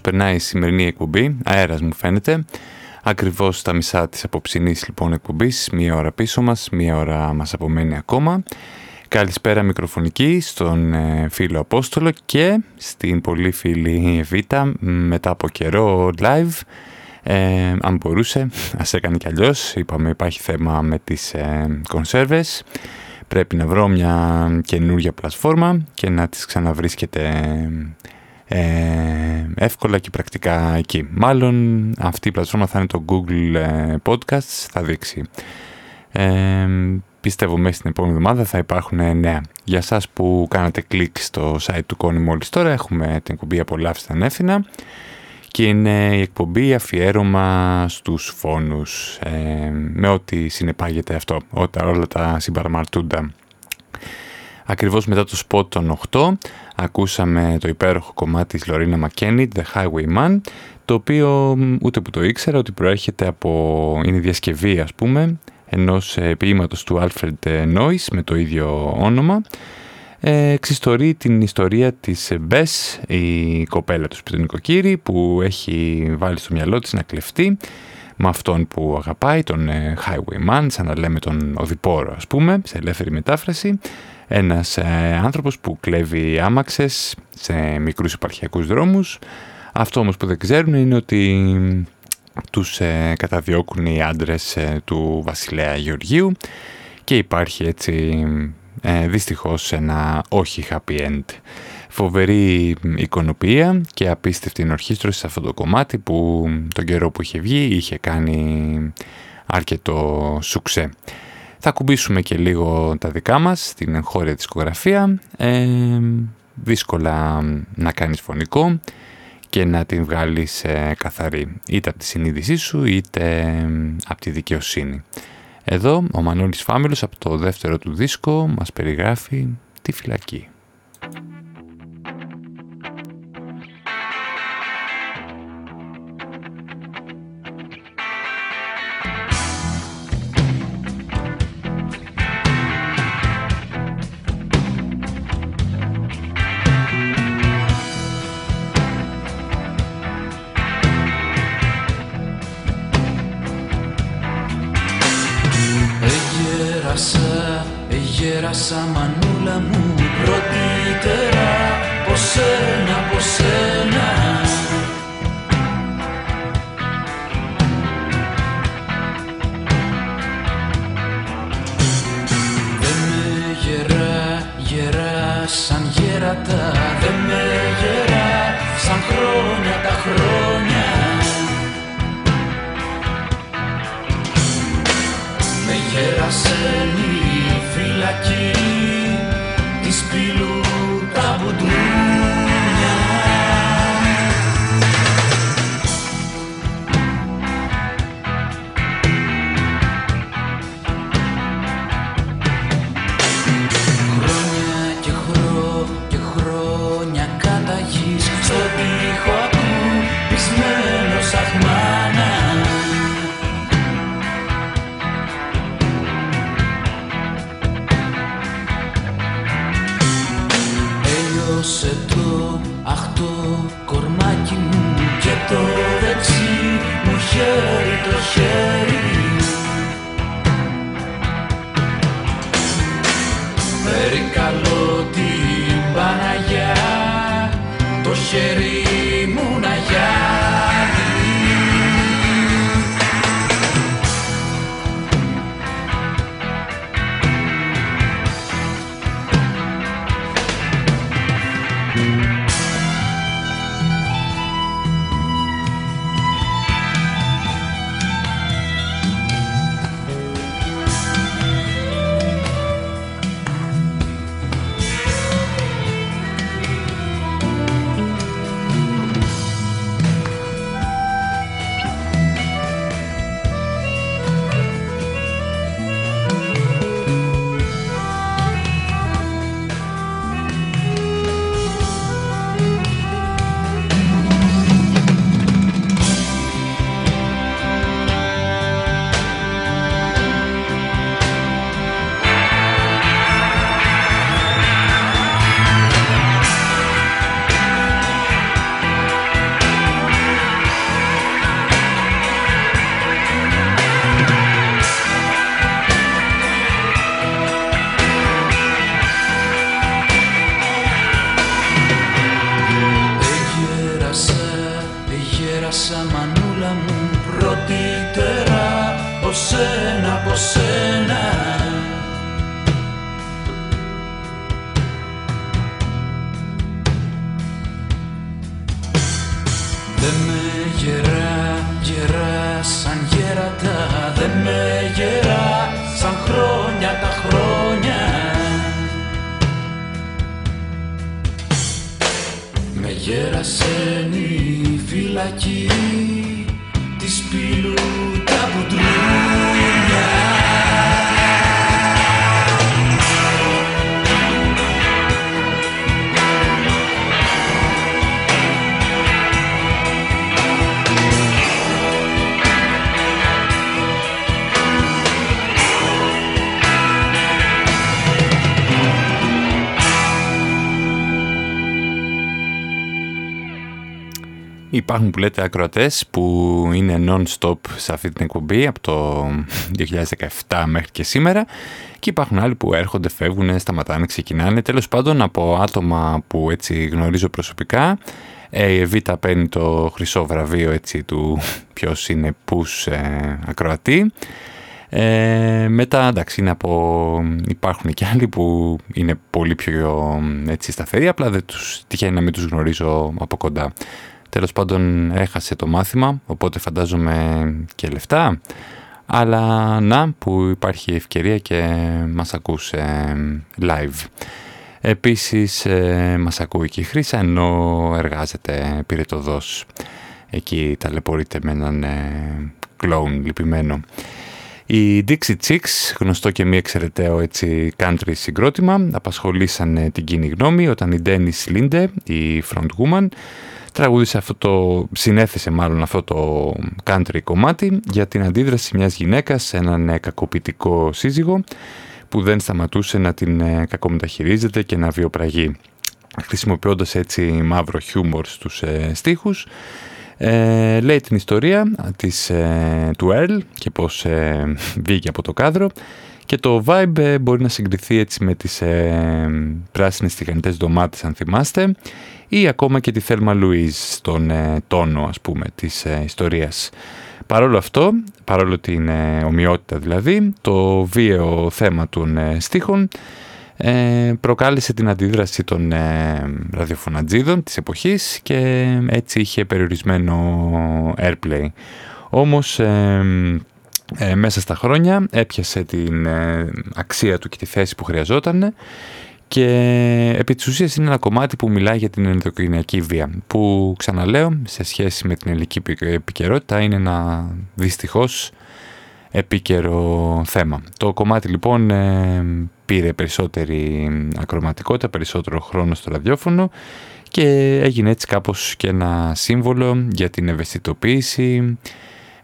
A: περνάει η σημερινή εκπομπή, αέρας μου φαίνεται. Ακριβώς στα μισά της απόψινής λοιπόν εκπομπής, μία ώρα πίσω μας, μία ώρα μας απομένει ακόμα. Καλησπέρα μικροφωνική στον ε, φίλο Απόστολο και στην πολύ φίλη Εβίτα μετά από καιρό live. Ε, αν μπορούσε, ας έκανε κι αλλιώς. Είπαμε υπάρχει θέμα με τις ε, κονσέρβες. Πρέπει να βρω μια καινούργια πλατφόρμα και να τις ξαναβρίσκετε ε, εύκολα και πρακτικά εκεί. Μάλλον αυτή η πλατφόρμα θα είναι το Google ε, Podcasts, θα δείξει. Ε, πιστεύω μέσα στην επόμενη εβδομάδα θα υπάρχουν νέα. Για σας που κάνατε κλικ στο site του Κόνη μόλις τώρα, έχουμε την εκπομπή Απολαύστε Ανέφινα και είναι η εκπομπή αφιέρωμα στους φόνους ε, με ό,τι συνεπάγεται αυτό, όταν όλα τα συμπαραμαρτούντα. Ακριβώς μετά το spot των 8 ακούσαμε το υπέροχο κομμάτι της Λορίνα Μακένι, The Highwayman, το οποίο ούτε που το ήξερα ότι προέρχεται από, είναι διασκευή ας πούμε, ενός ποίηματος του Alfred Noyce με το ίδιο όνομα. Ε, εξιστορεί την ιστορία της Μπες, η κοπέλα του σπιτού νοικοκύρη, που έχει βάλει στο μυαλό της να κλεφτεί με αυτόν που αγαπάει, τον Highwayman, σαν να λέμε τον οδηπόρο ας πούμε, σε ελεύθερη μετάφραση, ένας ε, άνθρωπος που κλέβει άμαξες σε μικρούς επαρχιακούς δρόμους, Αυτό όμως που δεν ξέρουν είναι ότι τους ε, καταδιώκουν οι άντρες ε, του βασιλέα Γεωργίου και υπάρχει έτσι ε, δυστυχώς ένα όχι happy end. Φοβερή εικονοποιία και απίστευτη ενορχίστρωση σε αυτό το κομμάτι που τον καιρό που είχε βγει είχε κάνει αρκετό σουξέ. Θα κουμπίσουμε και λίγο τα δικά μας στην εγχώρια δισκογραφία. Ε, δύσκολα να κάνεις φωνικό και να την βγάλεις ε, καθαρή είτε από τη συνείδησή σου είτε από τη δικαιοσύνη. Εδώ ο Μανώλης Φάμιλος από το δεύτερο του δίσκο μας περιγράφει τη φυλακή. Υπάρχουν που λέτε ακροατές που είναι non-stop σε αυτή την εκπομπή από το 2017 μέχρι και σήμερα και υπάρχουν άλλοι που έρχονται, φεύγουν, σταματάνε, ξεκινάνε. Τέλος πάντων από άτομα που έτσι γνωρίζω προσωπικά Ε, η Εβίτα παίρνει το χρυσό βραβείο έτσι, του ποιος είναι πούς ε, ακροατή. Ε, μετά εντάξει είναι από, υπάρχουν και άλλοι που είναι πολύ πιο έτσι, σταθεροί, απλά δεν τους τυχαίνει να μην τους γνωρίζω από κοντά. Τέλος πάντων έχασε το μάθημα, οπότε φαντάζομαι και λεφτά. Αλλά να που υπάρχει ευκαιρία και μας ακούσε live. Επίσης ε, μας ακούει και η Χρύσα ενώ εργάζεται πυρετοδός. Εκεί ταλαιπωρείται με έναν ε, κλόουν λυπημένο. Οι Dixie Chicks, γνωστό και μη εξαιρεταίο έτσι country συγκρότημα, απασχολήσαν την κοινή γνώμη όταν η Dennis Linde, η frontwoman, τραγούδισε αυτό το, συνέθεσε μάλλον αυτό το country κομμάτι για την αντίδραση μιας γυναίκας σε έναν ε, κακοποιητικό σύζυγο που δεν σταματούσε να την ε, κακομεταχειρίζεται και να βιοπραγεί χρησιμοποιώντας έτσι μαύρο χιούμορ στους ε, στίχους. Ε, λέει την ιστορία της, ε, του Earl και πώς ε, βγήκε από το κάδρο και το vibe ε, μπορεί να συγκριθεί έτσι με τις ε, πράσινες τηγανιτές ντομάτες αν θυμάστε ή ακόμα και τη Θέλμα Λουίζ στον τόνο ας πούμε της ιστορίας. Παρόλο αυτό, παρόλο την ομοιότητα δηλαδή, το βίαιο θέμα των στίχων ε, προκάλεσε την αντίδραση των ε, ραδιοφωνατζίδων της εποχής και έτσι είχε περιορισμένο airplay. Όμως ε, ε, μέσα στα χρόνια έπιασε την αξία του και τη θέση που χρειαζόταν και επί της ουσίας είναι ένα κομμάτι που μιλάει για την ενδοκρινιακή βία που ξαναλέω σε σχέση με την ελληνική επικαιρότητα είναι ένα δυστυχώς επίκαιρο θέμα. Το κομμάτι λοιπόν πήρε περισσότερη ακροματικότητα, περισσότερο χρόνο στο ραδιόφωνο και έγινε έτσι κάπως και ένα σύμβολο για την ευαισθητοποίηση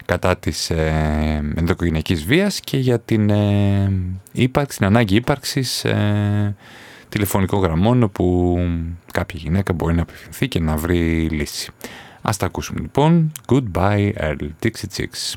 A: κατά της ε, ενδοκογενειακής βίας και για την, ε, ύπαρξη, την ανάγκη ύπαρξης ε, τηλεφωνικών γραμμών όπου κάποια γυναίκα μπορεί να απευθυνθεί και να βρει λύση. Ας τα ακούσουμε λοιπόν. Goodbye Earl Dixie Chicks.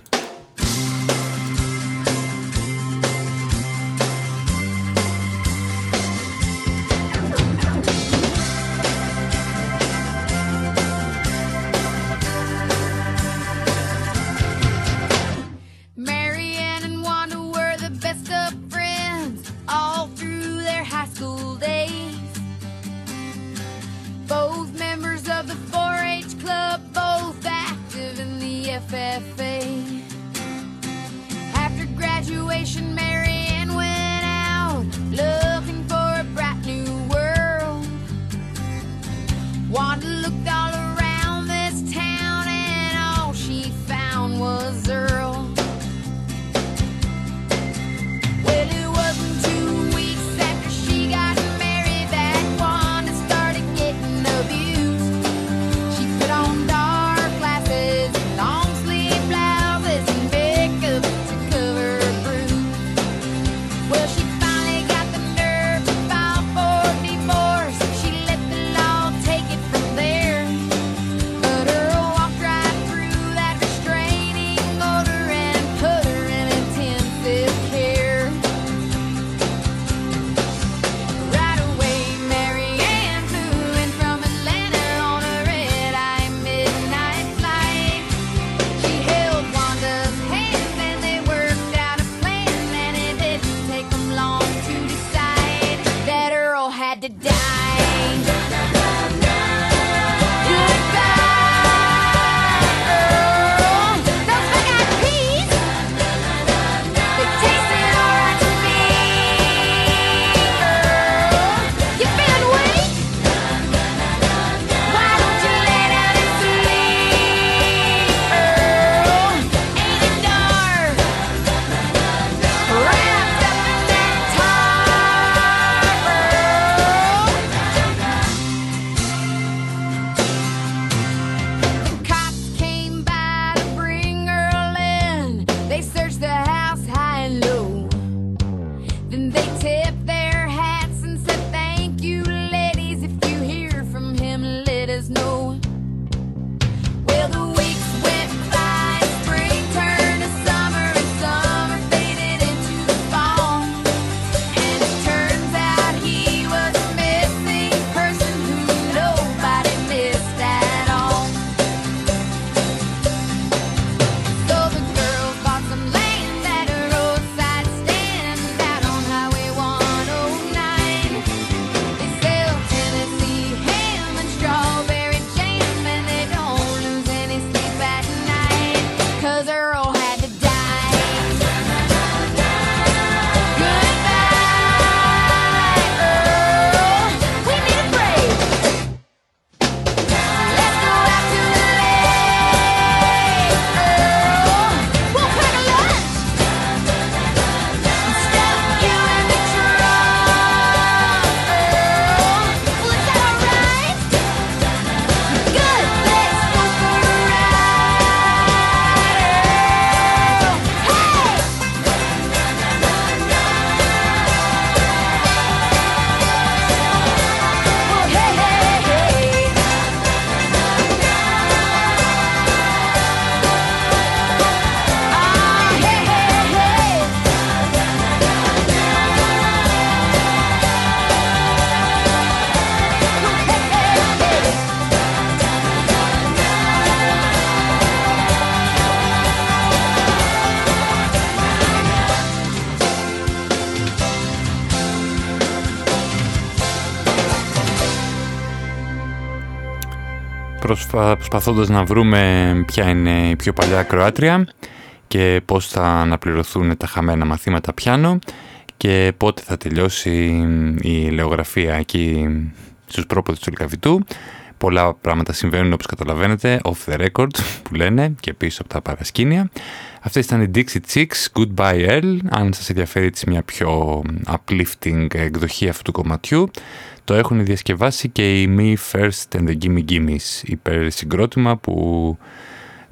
A: Προσπαθώντας να βρούμε ποια είναι η πιο παλιά Κροάτρια και πώς θα αναπληρωθούν τα χαμένα μαθήματα πιάνο και πότε θα τελειώσει η λεωγραφία εκεί στους πρόποδες του Λικαβητού. Πολλά πράγματα συμβαίνουν όπως καταλαβαίνετε off the record που λένε και πίσω από τα παρασκήνια. Αυτές ήταν οι Dixie Chicks, Goodbye Earl. Αν σας ενδιαφέρει μια πιο uplifting εκδοχή αυτού του κομματιού, το έχουν διασκευάσει και οι Me First and the Gimme Gimmes, υπέρ συγκρότημα που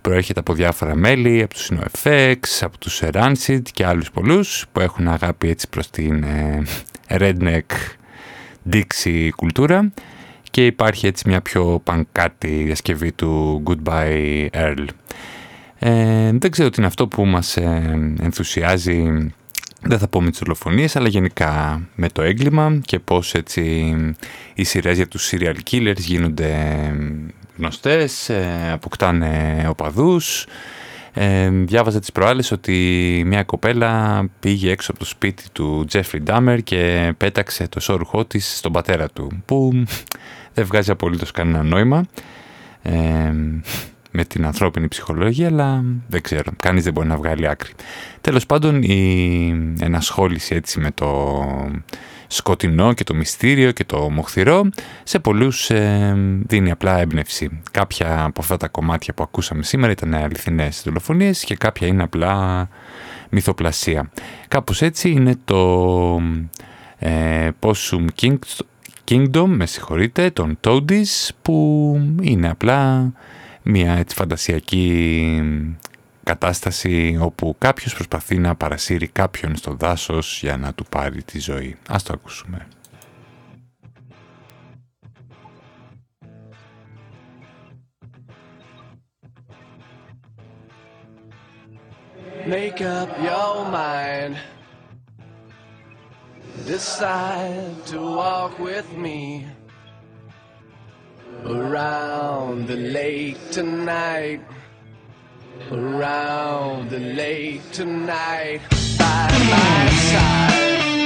A: προέρχεται από διάφορα μέλη, από τους NoFX, από τους Rancid και άλλους πολλούς που έχουν αγάπη έτσι προς την ε, redneck Dixie κουλτούρα και υπάρχει έτσι μια πιο πανκάτη διασκευή του Goodbye Earl. Ε, δεν ξέρω τι είναι αυτό που μας ε, ενθουσιάζει, δεν θα πω με τις δολοφονίες, αλλά γενικά με το έγκλημα και πώς έτσι οι σειρές για τους serial killers γίνονται γνωστές, ε, αποκτάνε οπαδούς. Ε, διάβαζα τις προάλλες ότι μια κοπέλα πήγε έξω από το σπίτι του Τζέφρι Ντάμερ και πέταξε το σώρουχό της στον πατέρα του, που δεν βγάζει απολύτως κανένα νόημα ε, με την ανθρώπινη ψυχολογία, αλλά δεν ξέρω, κανείς δεν μπορεί να βγάλει άκρη. Τέλος πάντων, η ενασχόληση έτσι με το σκοτεινό και το μυστήριο και το μοχθηρό σε πολλούς ε, δίνει απλά έμπνευση. Κάποια από αυτά τα κομμάτια που ακούσαμε σήμερα ήταν αληθινές δολοφονίες και κάποια είναι απλά μυθοπλασία. Κάπως έτσι είναι το ε, Possum Kingdom, με συγχωρείτε, των Toadies που είναι απλά μια έτσι φαντασιακή κατάσταση όπου κάποιος προσπαθεί να παρασύρει κάποιον στο δάσος για να του πάρει τη ζωή. Ας το ακούσουμε.
F: Make up your mind. Decide to walk with me around the lake tonight. around the lake tonight by my side.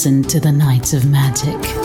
E: Listen to the Nights of Magic.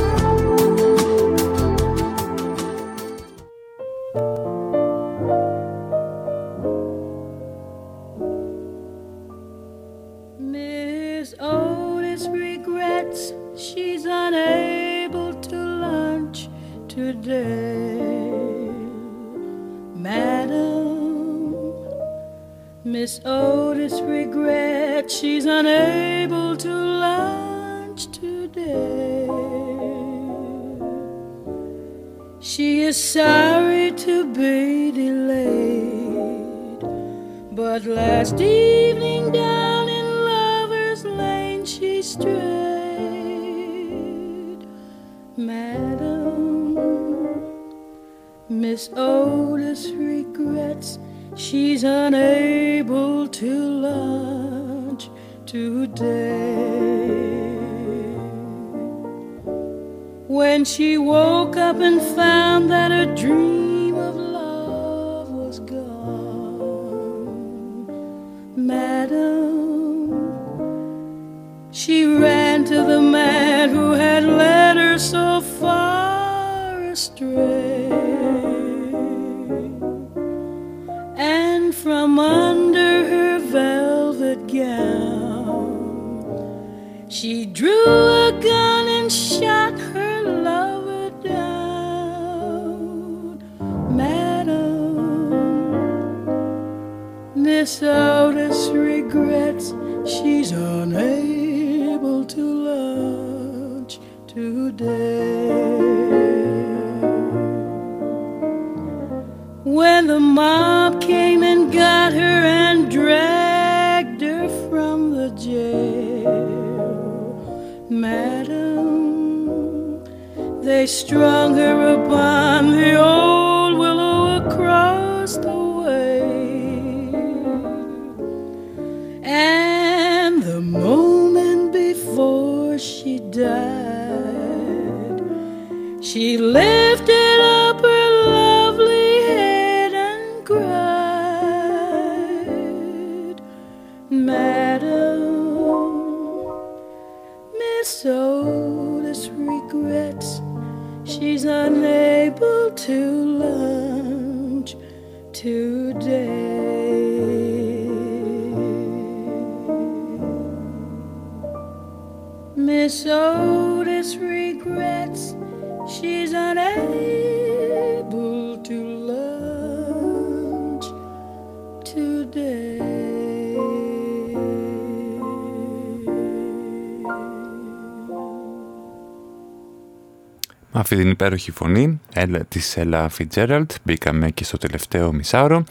A: Αυτή την υπέροχη φωνή έλα, της Ella Fitzgerald μπήκαμε και στο τελευταίο μισάωρο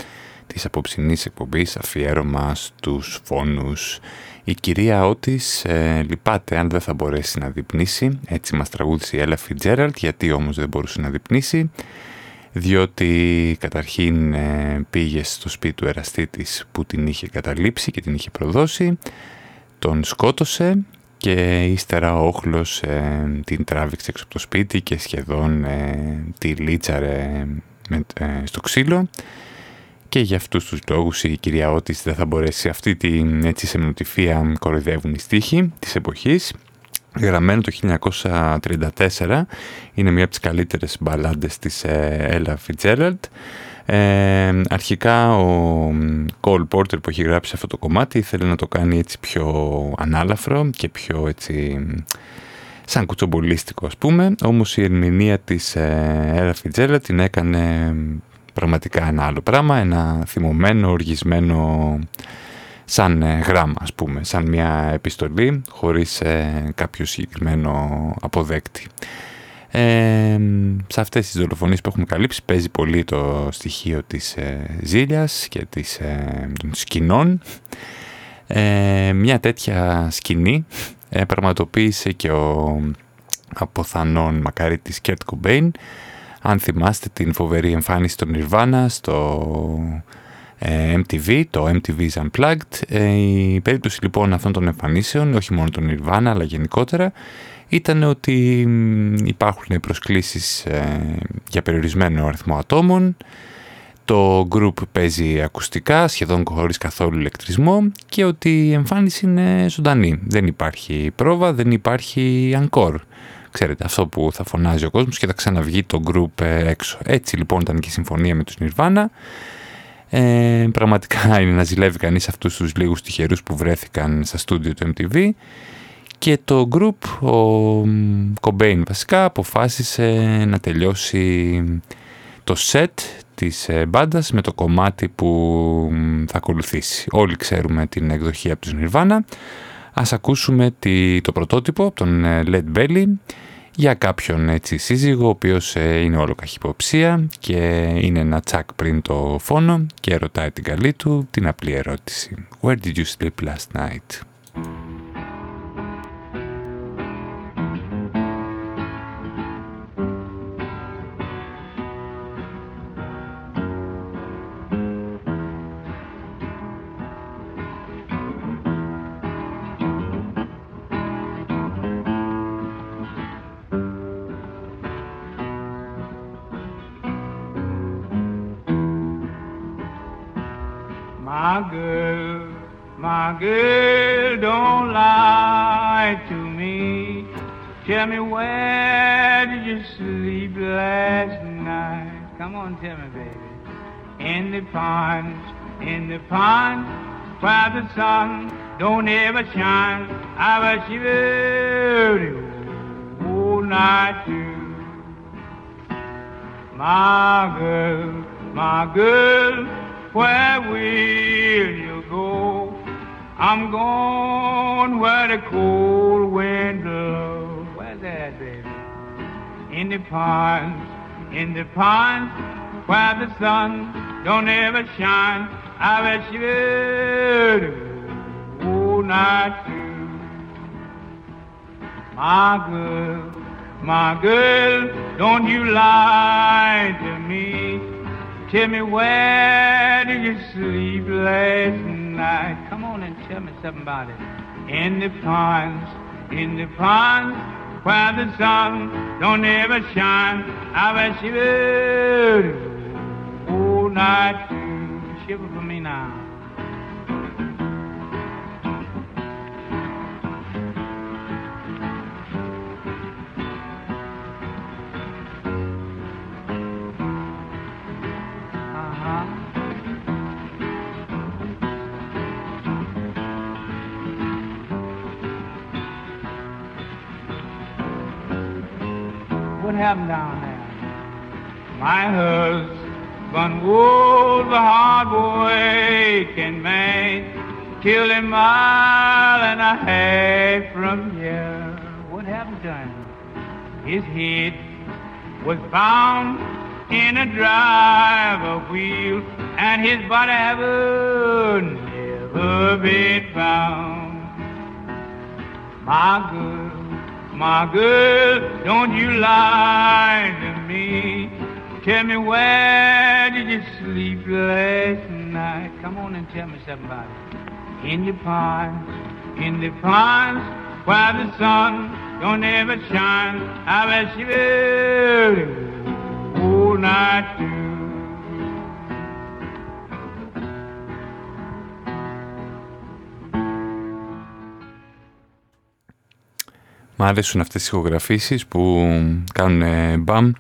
A: της απόψινής εκπομπής αφιέρωμα στους φόνους. Η κυρία Ότης ε, λυπάται αν δεν θα μπορέσει να διπνήσει, έτσι μας τραγούδισε η Ella Fitzgerald, γιατί όμως δεν μπορούσε να διπνήσει, διότι καταρχήν ε, πήγε στο σπίτι του εραστή της που την είχε καταλήψει και την είχε προδώσει, τον σκότωσε και ύστερα ο όχλος ε, την τράβηξε έξω από το σπίτι και σχεδόν ε, τη λίτσαρε με, ε, στο ξύλο. Και για αυτούς τους λόγους η κυρία Ότης δεν θα μπορέσει αυτή την έτσι σεμνοτυφία κοροϊδεύουν οι στίχοι της εποχής. Γραμμένο το 1934 είναι μία από τις καλύτερες μπαλάντες της Ella Fitzgerald ε, αρχικά ο Cole Porter που έχει γράψει αυτό το κομμάτι ήθελε να το κάνει έτσι πιο ανάλαφρο και πιο έτσι σαν κουτσομπολίστικο ας πούμε. Όμως η ερμηνεία της ε, Ella Fitzgerald την έκανε πραγματικά ένα άλλο πράγμα ένα θυμωμένο, οργισμένο σαν ε, γράμμα ας πούμε σαν μια επιστολή χωρίς ε, κάποιο συγκεκριμένο αποδέκτη ε, σε αυτές τις δολοφονίες που έχουμε καλύψει παίζει πολύ το στοιχείο της ε, ζήλιας και της, ε, των σκηνών. Ε, μια τέτοια σκηνή ε, πραγματοποίησε και ο αποθανών μακαρίτης Kurt Cobain. Αν θυμάστε την φοβερή εμφάνιση των Nirvana στο MTV, το MTV's Unplugged. η περίπτωση λοιπόν αυτών των εμφανίσεων, όχι μόνο των Nirvana αλλά γενικότερα, ήταν ότι υπάρχουν προσκλήσεις ε, για περιορισμένο αριθμό ατόμων. το group παίζει ακουστικά, σχεδόν χωρίς καθόλου ηλεκτρισμό και ότι η εμφάνιση είναι ζωντανή. Δεν υπάρχει πρόβα, δεν υπάρχει encore. Ξέρετε, αυτό που θα φωνάζει ο κόσμος και θα ξαναβγεί το group ε, έξω. Έτσι λοιπόν ήταν και η συμφωνία με τους Nirvana. Ε, πραγματικά είναι να ζηλεύει κανείς αυτούς τους λίγους τυχερούς που βρέθηκαν στα στούντιο του MTV και το group, ο Cobain βασικά, αποφάσισε να τελειώσει το set της ε, μπάντας με το κομμάτι που θα ακολουθήσει. Όλοι ξέρουμε την εκδοχή από τους Nirvana. Ας ακούσουμε το πρωτότυπο από τον ε, Led Belly για κάποιον έτσι σύζυγο ο οποίος ε, είναι όλο καχυποψία και είναι ένα τσακ πριν το φόνο και ρωτάει την καλή του την απλή ερώτηση Where did you sleep last night?
H: Girl, don't lie to me. Tell me where did you sleep last night? Come on, tell me, baby. In the pond, in the pond, where the sun don't ever shine. I was shivering all night too. My girl, my girl. Where will you go? I'm going where the cold wind blows. Where's that, baby? In the ponds, in the ponds, where the sun don't ever shine. I bet you will all night too. My girl, my girl, don't you lie to me. Tell me where did you sleep last night? Come on and tell me something about it. In the ponds, in the ponds, where the sun don't ever shine. I will all night. Shiver for me now. What happened down there. My husband was a hard working man, killed a mile and a half from here. What happened to him? His head was found in a driver wheel, and his body ever never been found. My good my girl, don't you lie to me. Tell me where did you sleep last night? Come on and tell me something about it. In the ponds, in the ponds, where the sun don't ever shine. I bet you will all night too.
A: Μ' αρέσουν αυτές οι ηχογραφήσεις που κάνουν μπαμ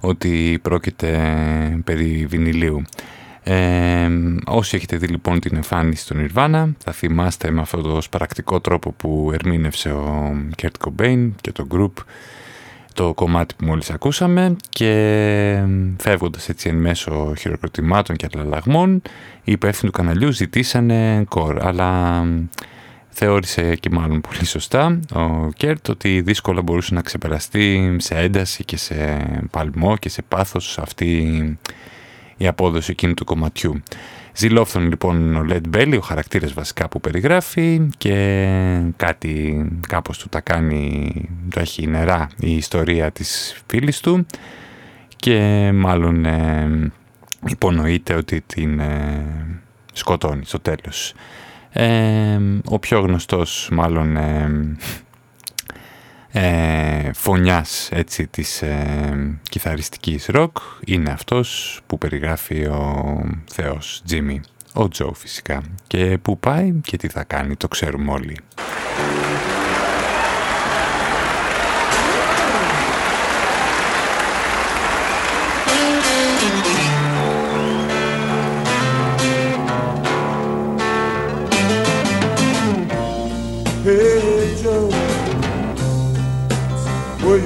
A: ότι πρόκειται περί βινιλίου. Ε, όσοι έχετε δει λοιπόν την εμφάνιση των Nirvana θα θυμάστε με αυτό το σπαρακτικό τρόπο που ερμήνευσε ο Kurt Cobain και το group το κομμάτι που μόλις ακούσαμε και φεύγοντας έτσι εν μέσω χειροκροτημάτων και αλλαγμών οι υπεύθυνοι του καναλιού ζητήσανε κορ αλλά θεώρησε και μάλλον πολύ σωστά ο Κέρτ ότι δύσκολα μπορούσε να ξεπεραστεί σε ένταση και σε παλμό και σε πάθος αυτή η απόδοση εκείνου του κομματιού. Ζηλόφθων λοιπόν ο Lead Belly, ο χαρακτήρας βασικά που περιγράφει και κάτι κάπως του τα κάνει, το έχει νερά η ιστορία της φίλης του και μάλλον ε, υπονοείται ότι την ε, σκοτώνει στο τέλος ο πιο γνωστός μάλλον ε, φωνιάς έτσι της ε, κιθαριστικής ροκ είναι αυτός που περιγράφει ο θεός Τζίμι, ο Τζο φυσικά και που πάει και τι θα κάνει το ξέρουμε όλοι.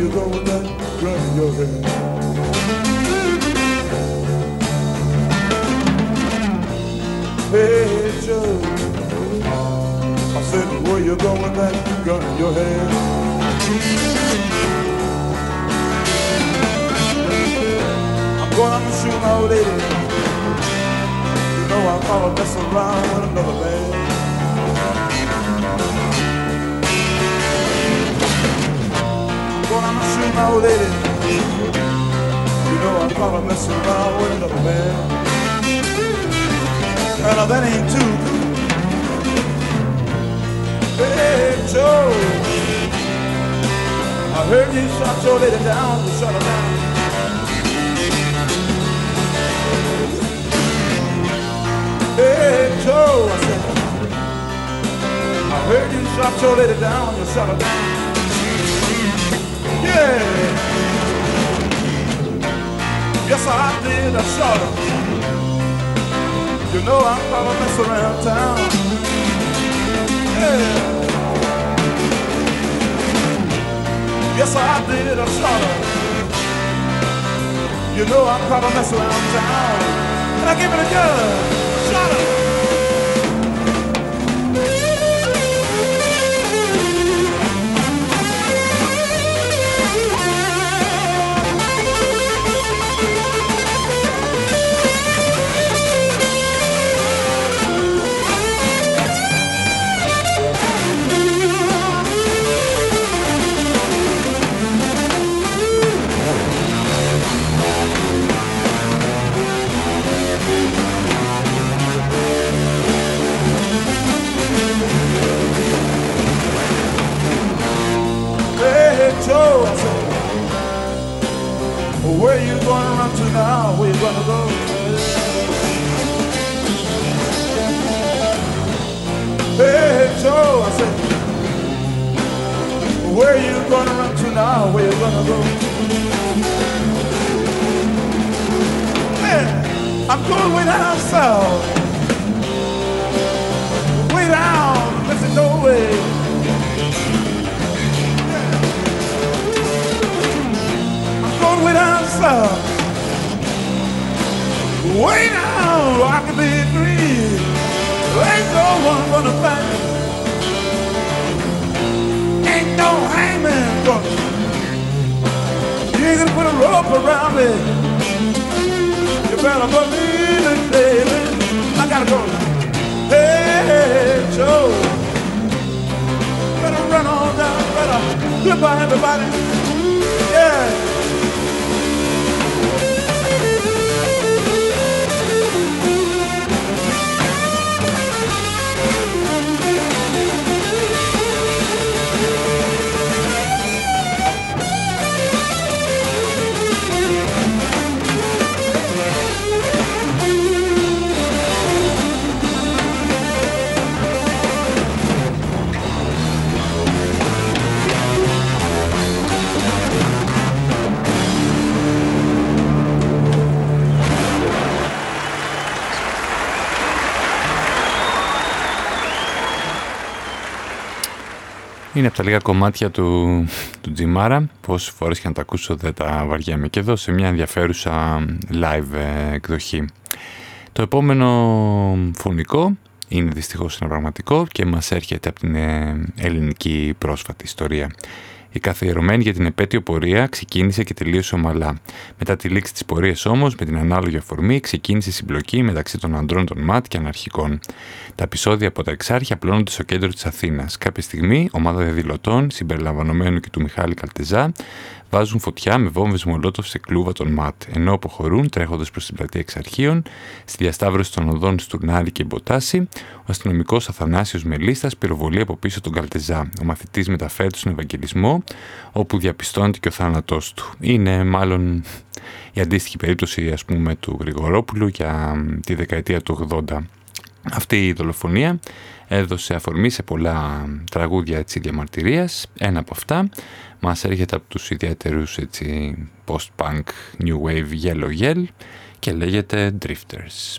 I: You going with that gun in your hand? Hey Joe, I said, where you going with that gun in your hand? I'm going to shoot my old lady. You know I thought I'd mess around with another man. Shoot my old lady. You know I'm gonna mess around with another man. And now that ain't too good. Hey Joe, I heard you shot your lady down, you shot her down. Hey Joe, I said, I heard you shot your lady down, you shot her down. Yeah. Yes, I did. I shot her. You know I'm gonna mess around town. Yeah. Yes, I did. I shot her. You know I'm gonna mess around town. And I give it a gun. Shot her. I said, where you gonna run to now? Where you gonna go? Hey, Joe, I said, where you gonna run to now? Where you gonna go? Man, I'm going way down way down. Way down, I can be free. Ain't no one gonna me. Ain't no hangman gonna. You ain't gonna put a rope around me. You better believe it, baby. I gotta go. Hey, Joe. Better run on down, better. Goodbye, everybody.
A: Είναι από τα λίγα κομμάτια του, του Τζιμάρα. Πόσες φορές και να τα ακούσω δεν τα βαριέμαι. Και εδώ σε μια ενδιαφέρουσα live ε, εκδοχή. Το επόμενο φωνικό είναι δυστυχώς ένα πραγματικό και μας έρχεται από την ε, ελληνική πρόσφατη ιστορία. Η καθιερωμένη για την επέτειο πορεία ξεκίνησε και τελείωσε ομαλά. Μετά τη λήξη της πορείας όμως, με την ανάλογη αφορμή, ξεκίνησε η συμπλοκή μεταξύ των ανδρών των ΜΑΤ και αναρχικών. Τα επεισόδια από τα εξάρχεια απλώνονται στο κέντρο της Αθήνας. Κάποια στιγμή, ομάδα διαδηλωτών, συμπεριλαμβανομένου και του Μιχάλη Καλτεζά, βάζουν φωτιά με βόμβες μολότοφ σε κλούβα των ΜΑΤ, ενώ αποχωρούν τρέχοντας προς την πλατεία εξαρχείων, στη διασταύρωση των οδών Στουρνάρη και Μποτάση, ο αστυνομικός Αθανάσιος Μελίστας πυροβολεί από πίσω τον Καλτεζά. Ο μαθητής μεταφέρει του στον Ευαγγελισμό κόσμο όπου διαπιστώνεται και ο θάνατός του. Είναι μάλλον η αντίστοιχη περίπτωση ας πούμε του Γρηγορόπουλου για τη δεκαετία του 80. Αυτή η δολοφονία έδωσε αφορμή σε πολλά τραγούδια έτσι, διαμαρτυρίας. Ένα από αυτά μας έρχεται από τους ιδιαίτερους έτσι, post-punk, new wave, yellow yell και λέγεται Drifters.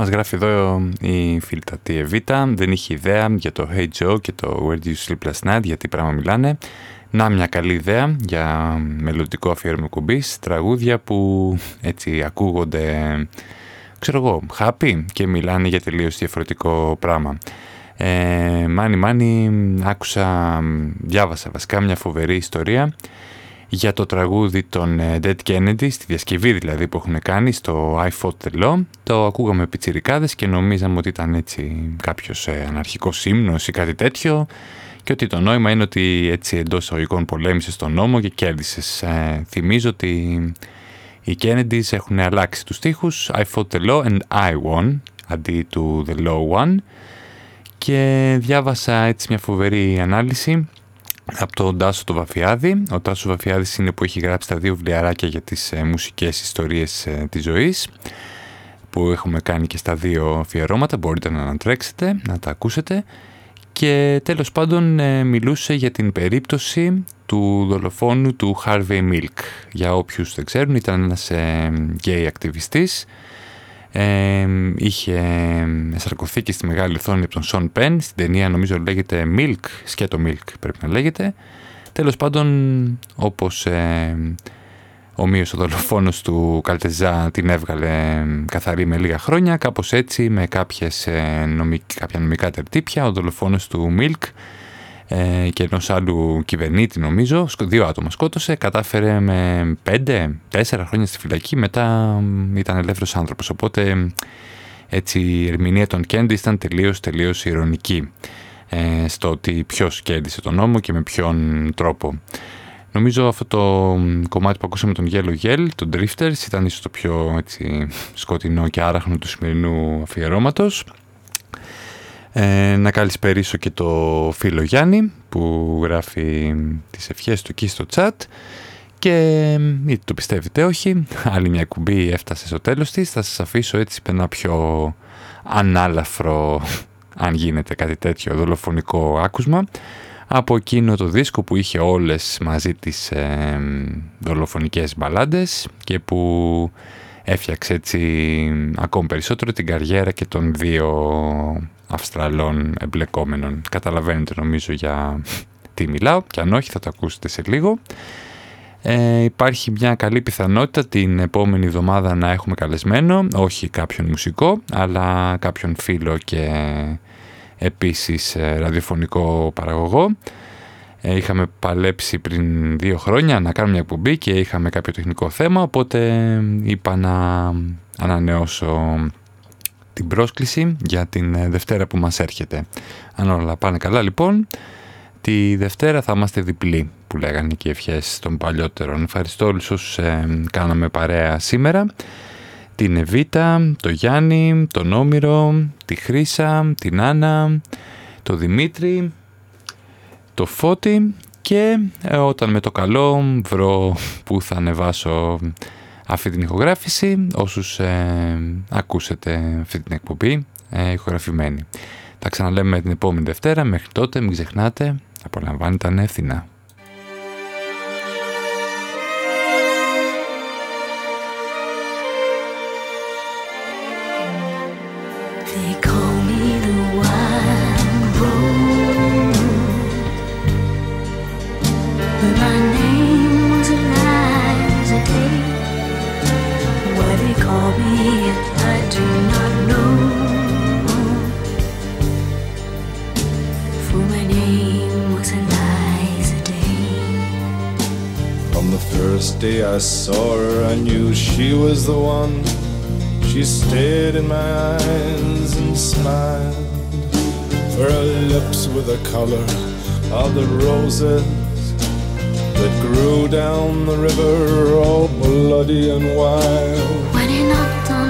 A: Μας γράφει εδώ η φιλτατή Εβίτα, δεν είχε ιδέα για το Hey Joe και το Where Do You Sleep Last Night, γιατί πράγμα μιλάνε. Να μια καλή ιδέα για μελλοντικό αφιέρωμα κουμπής, τραγούδια που έτσι ακούγονται, ξέρω εγώ, happy και μιλάνε για τελείως διαφορετικό πράγμα. Ε, μάνι μάνι άκουσα, διάβασα βασικά μια φοβερή ιστορία για το τραγούδι των ε, Dead Kennedy, στη διασκευή δηλαδή που έχουν κάνει στο I Fought the Law. Το ακούγαμε πιτσιρικάδες και νομίζαμε ότι ήταν έτσι κάποιος ε, αναρχικός ύμνος ή κάτι τέτοιο και ότι το νόημα είναι ότι έτσι εντός εισαγωγικών πολέμησες τον νόμο και κέρδισες. Ε, θυμίζω ότι οι Kennedys έχουν αλλάξει τους στίχους I fought the law and I won αντί του the law one και διάβασα έτσι μια φοβερή ανάλυση από τον Τάσο το Βαφιάδη. Ο Τάσος Βαφιάδης είναι που έχει γράψει τα δύο βιβλιαράκια για τις ε, μουσικές ιστορίες ε, της ζωής που έχουμε κάνει και στα δύο αφιερώματα, μπορείτε να ανατρέξετε, να τα ακούσετε και τέλος πάντων ε, μιλούσε για την περίπτωση του δολοφόνου του Harvey Milk. Για όποιους δεν ξέρουν ήταν ένας γκέι ακτιβιστής ε, είχε σαρκωθεί στη μεγάλη οθόνη από τον Σον Πεν. Στην ταινία νομίζω λέγεται Milk, σκέτο Milk πρέπει να λέγεται. Τέλος πάντων όπως ε, ομοίως ο δολοφόνος του Καλτεζά την έβγαλε καθαρή με λίγα χρόνια. Κάπως έτσι με κάποιες, ε, νομικ, κάποια νομικά τερτύπια ο δολοφόνος του Milk ε, και ενός άλλου κυβερνήτη νομίζω, δύο άτομα σκότωσε, κατάφερε με πέντε, τέσσερα χρόνια στη φυλακή, μετά ήταν ελεύθερος άνθρωπος. Οπότε έτσι η ερμηνεία των Κέντι ήταν τελείως, τελείως ηρωνική ε, στο ότι ποιος κέρδισε τον νόμο και με ποιον τρόπο. Νομίζω αυτό το κομμάτι που ακούσαμε τον Yellow Yell, τον Drifters, ήταν ίσως το πιο έτσι, σκοτεινό και άραχνο του σημερινού αφιερώματος. Ε, να καλησπερίσω και το φίλο Γιάννη που γράφει τις ευχές του εκεί στο chat και είτε το πιστεύετε όχι, άλλη μια κουμπί έφτασε στο τέλος της. Θα σας αφήσω έτσι ένα πιο ανάλαφρο, αν γίνεται κάτι τέτοιο, δολοφονικό άκουσμα από εκείνο το δίσκο που είχε όλες μαζί τις ε, δολοφονικές μπαλάντες και που έφτιαξε έτσι ακόμη περισσότερο την καριέρα και των δύο Αυστραλών εμπλεκόμενων. Καταλαβαίνετε νομίζω για τι μιλάω και αν όχι θα το ακούσετε σε λίγο. Ε, υπάρχει μια καλή πιθανότητα την επόμενη εβδομάδα να έχουμε καλεσμένο, όχι κάποιον μουσικό, αλλά κάποιον φίλο και επίσης ε, ραδιοφωνικό παραγωγό. Ε, είχαμε παλέψει πριν δύο χρόνια να κάνουμε μια εκπομπή και είχαμε κάποιο τεχνικό θέμα, οπότε είπα να ανανεώσω την πρόσκληση για την ε, Δευτέρα που μας έρχεται. Αν όλα πάνε καλά λοιπόν, τη Δευτέρα θα είμαστε διπλοί που λέγανε και οι ευχές των παλιότερων. Ευχαριστώ όλους όσους ε, κάναμε παρέα σήμερα. Την Εβίτα, το Γιάννη, τον Όμηρο, τη Χρύσα, την Άννα, το Δημήτρη, το Φώτη και ε, όταν με το καλό βρω που θα ανεβάσω αυτή την ηχογράφηση όσους ε, ακούσετε αυτή την εκπομπή ε, ηχογραφημένη. Τα ξαναλέμε την επόμενη Δευτέρα. Μέχρι τότε μην ξεχνάτε, απολαμβάνετε ανεύθυνα.
J: Saw her, I knew she was the one. She stared in my eyes and smiled. For her lips were the color of the roses that grew down the river, all bloody and wild.
G: When he knocked on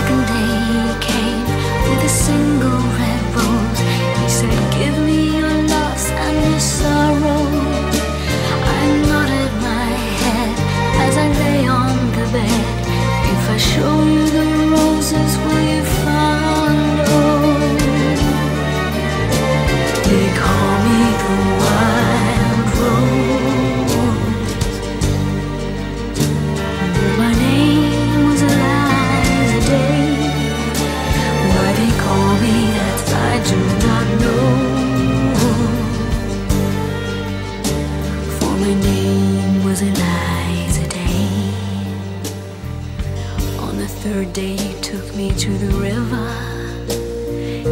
J: Me to the river.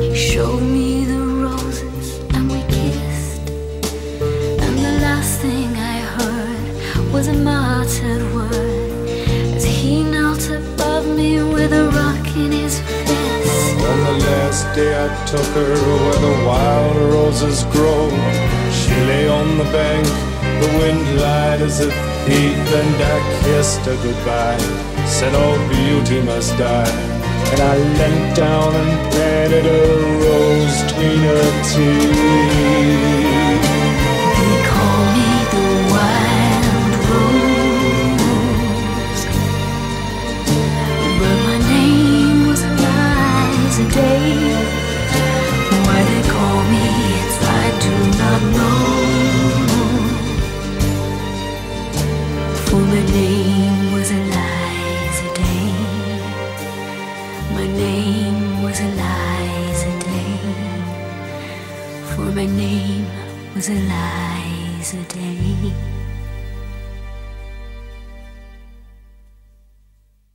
J: He showed me the roses and we kissed. And the last thing I heard was a muttered word as he knelt above me with a rock in his fist.
G: On the last day I took her where the wild roses grow. She lay on the bank, the wind lied as a thief, and I kissed her goodbye. Said all beauty must die. And I leant down and planted a rose between her teeth.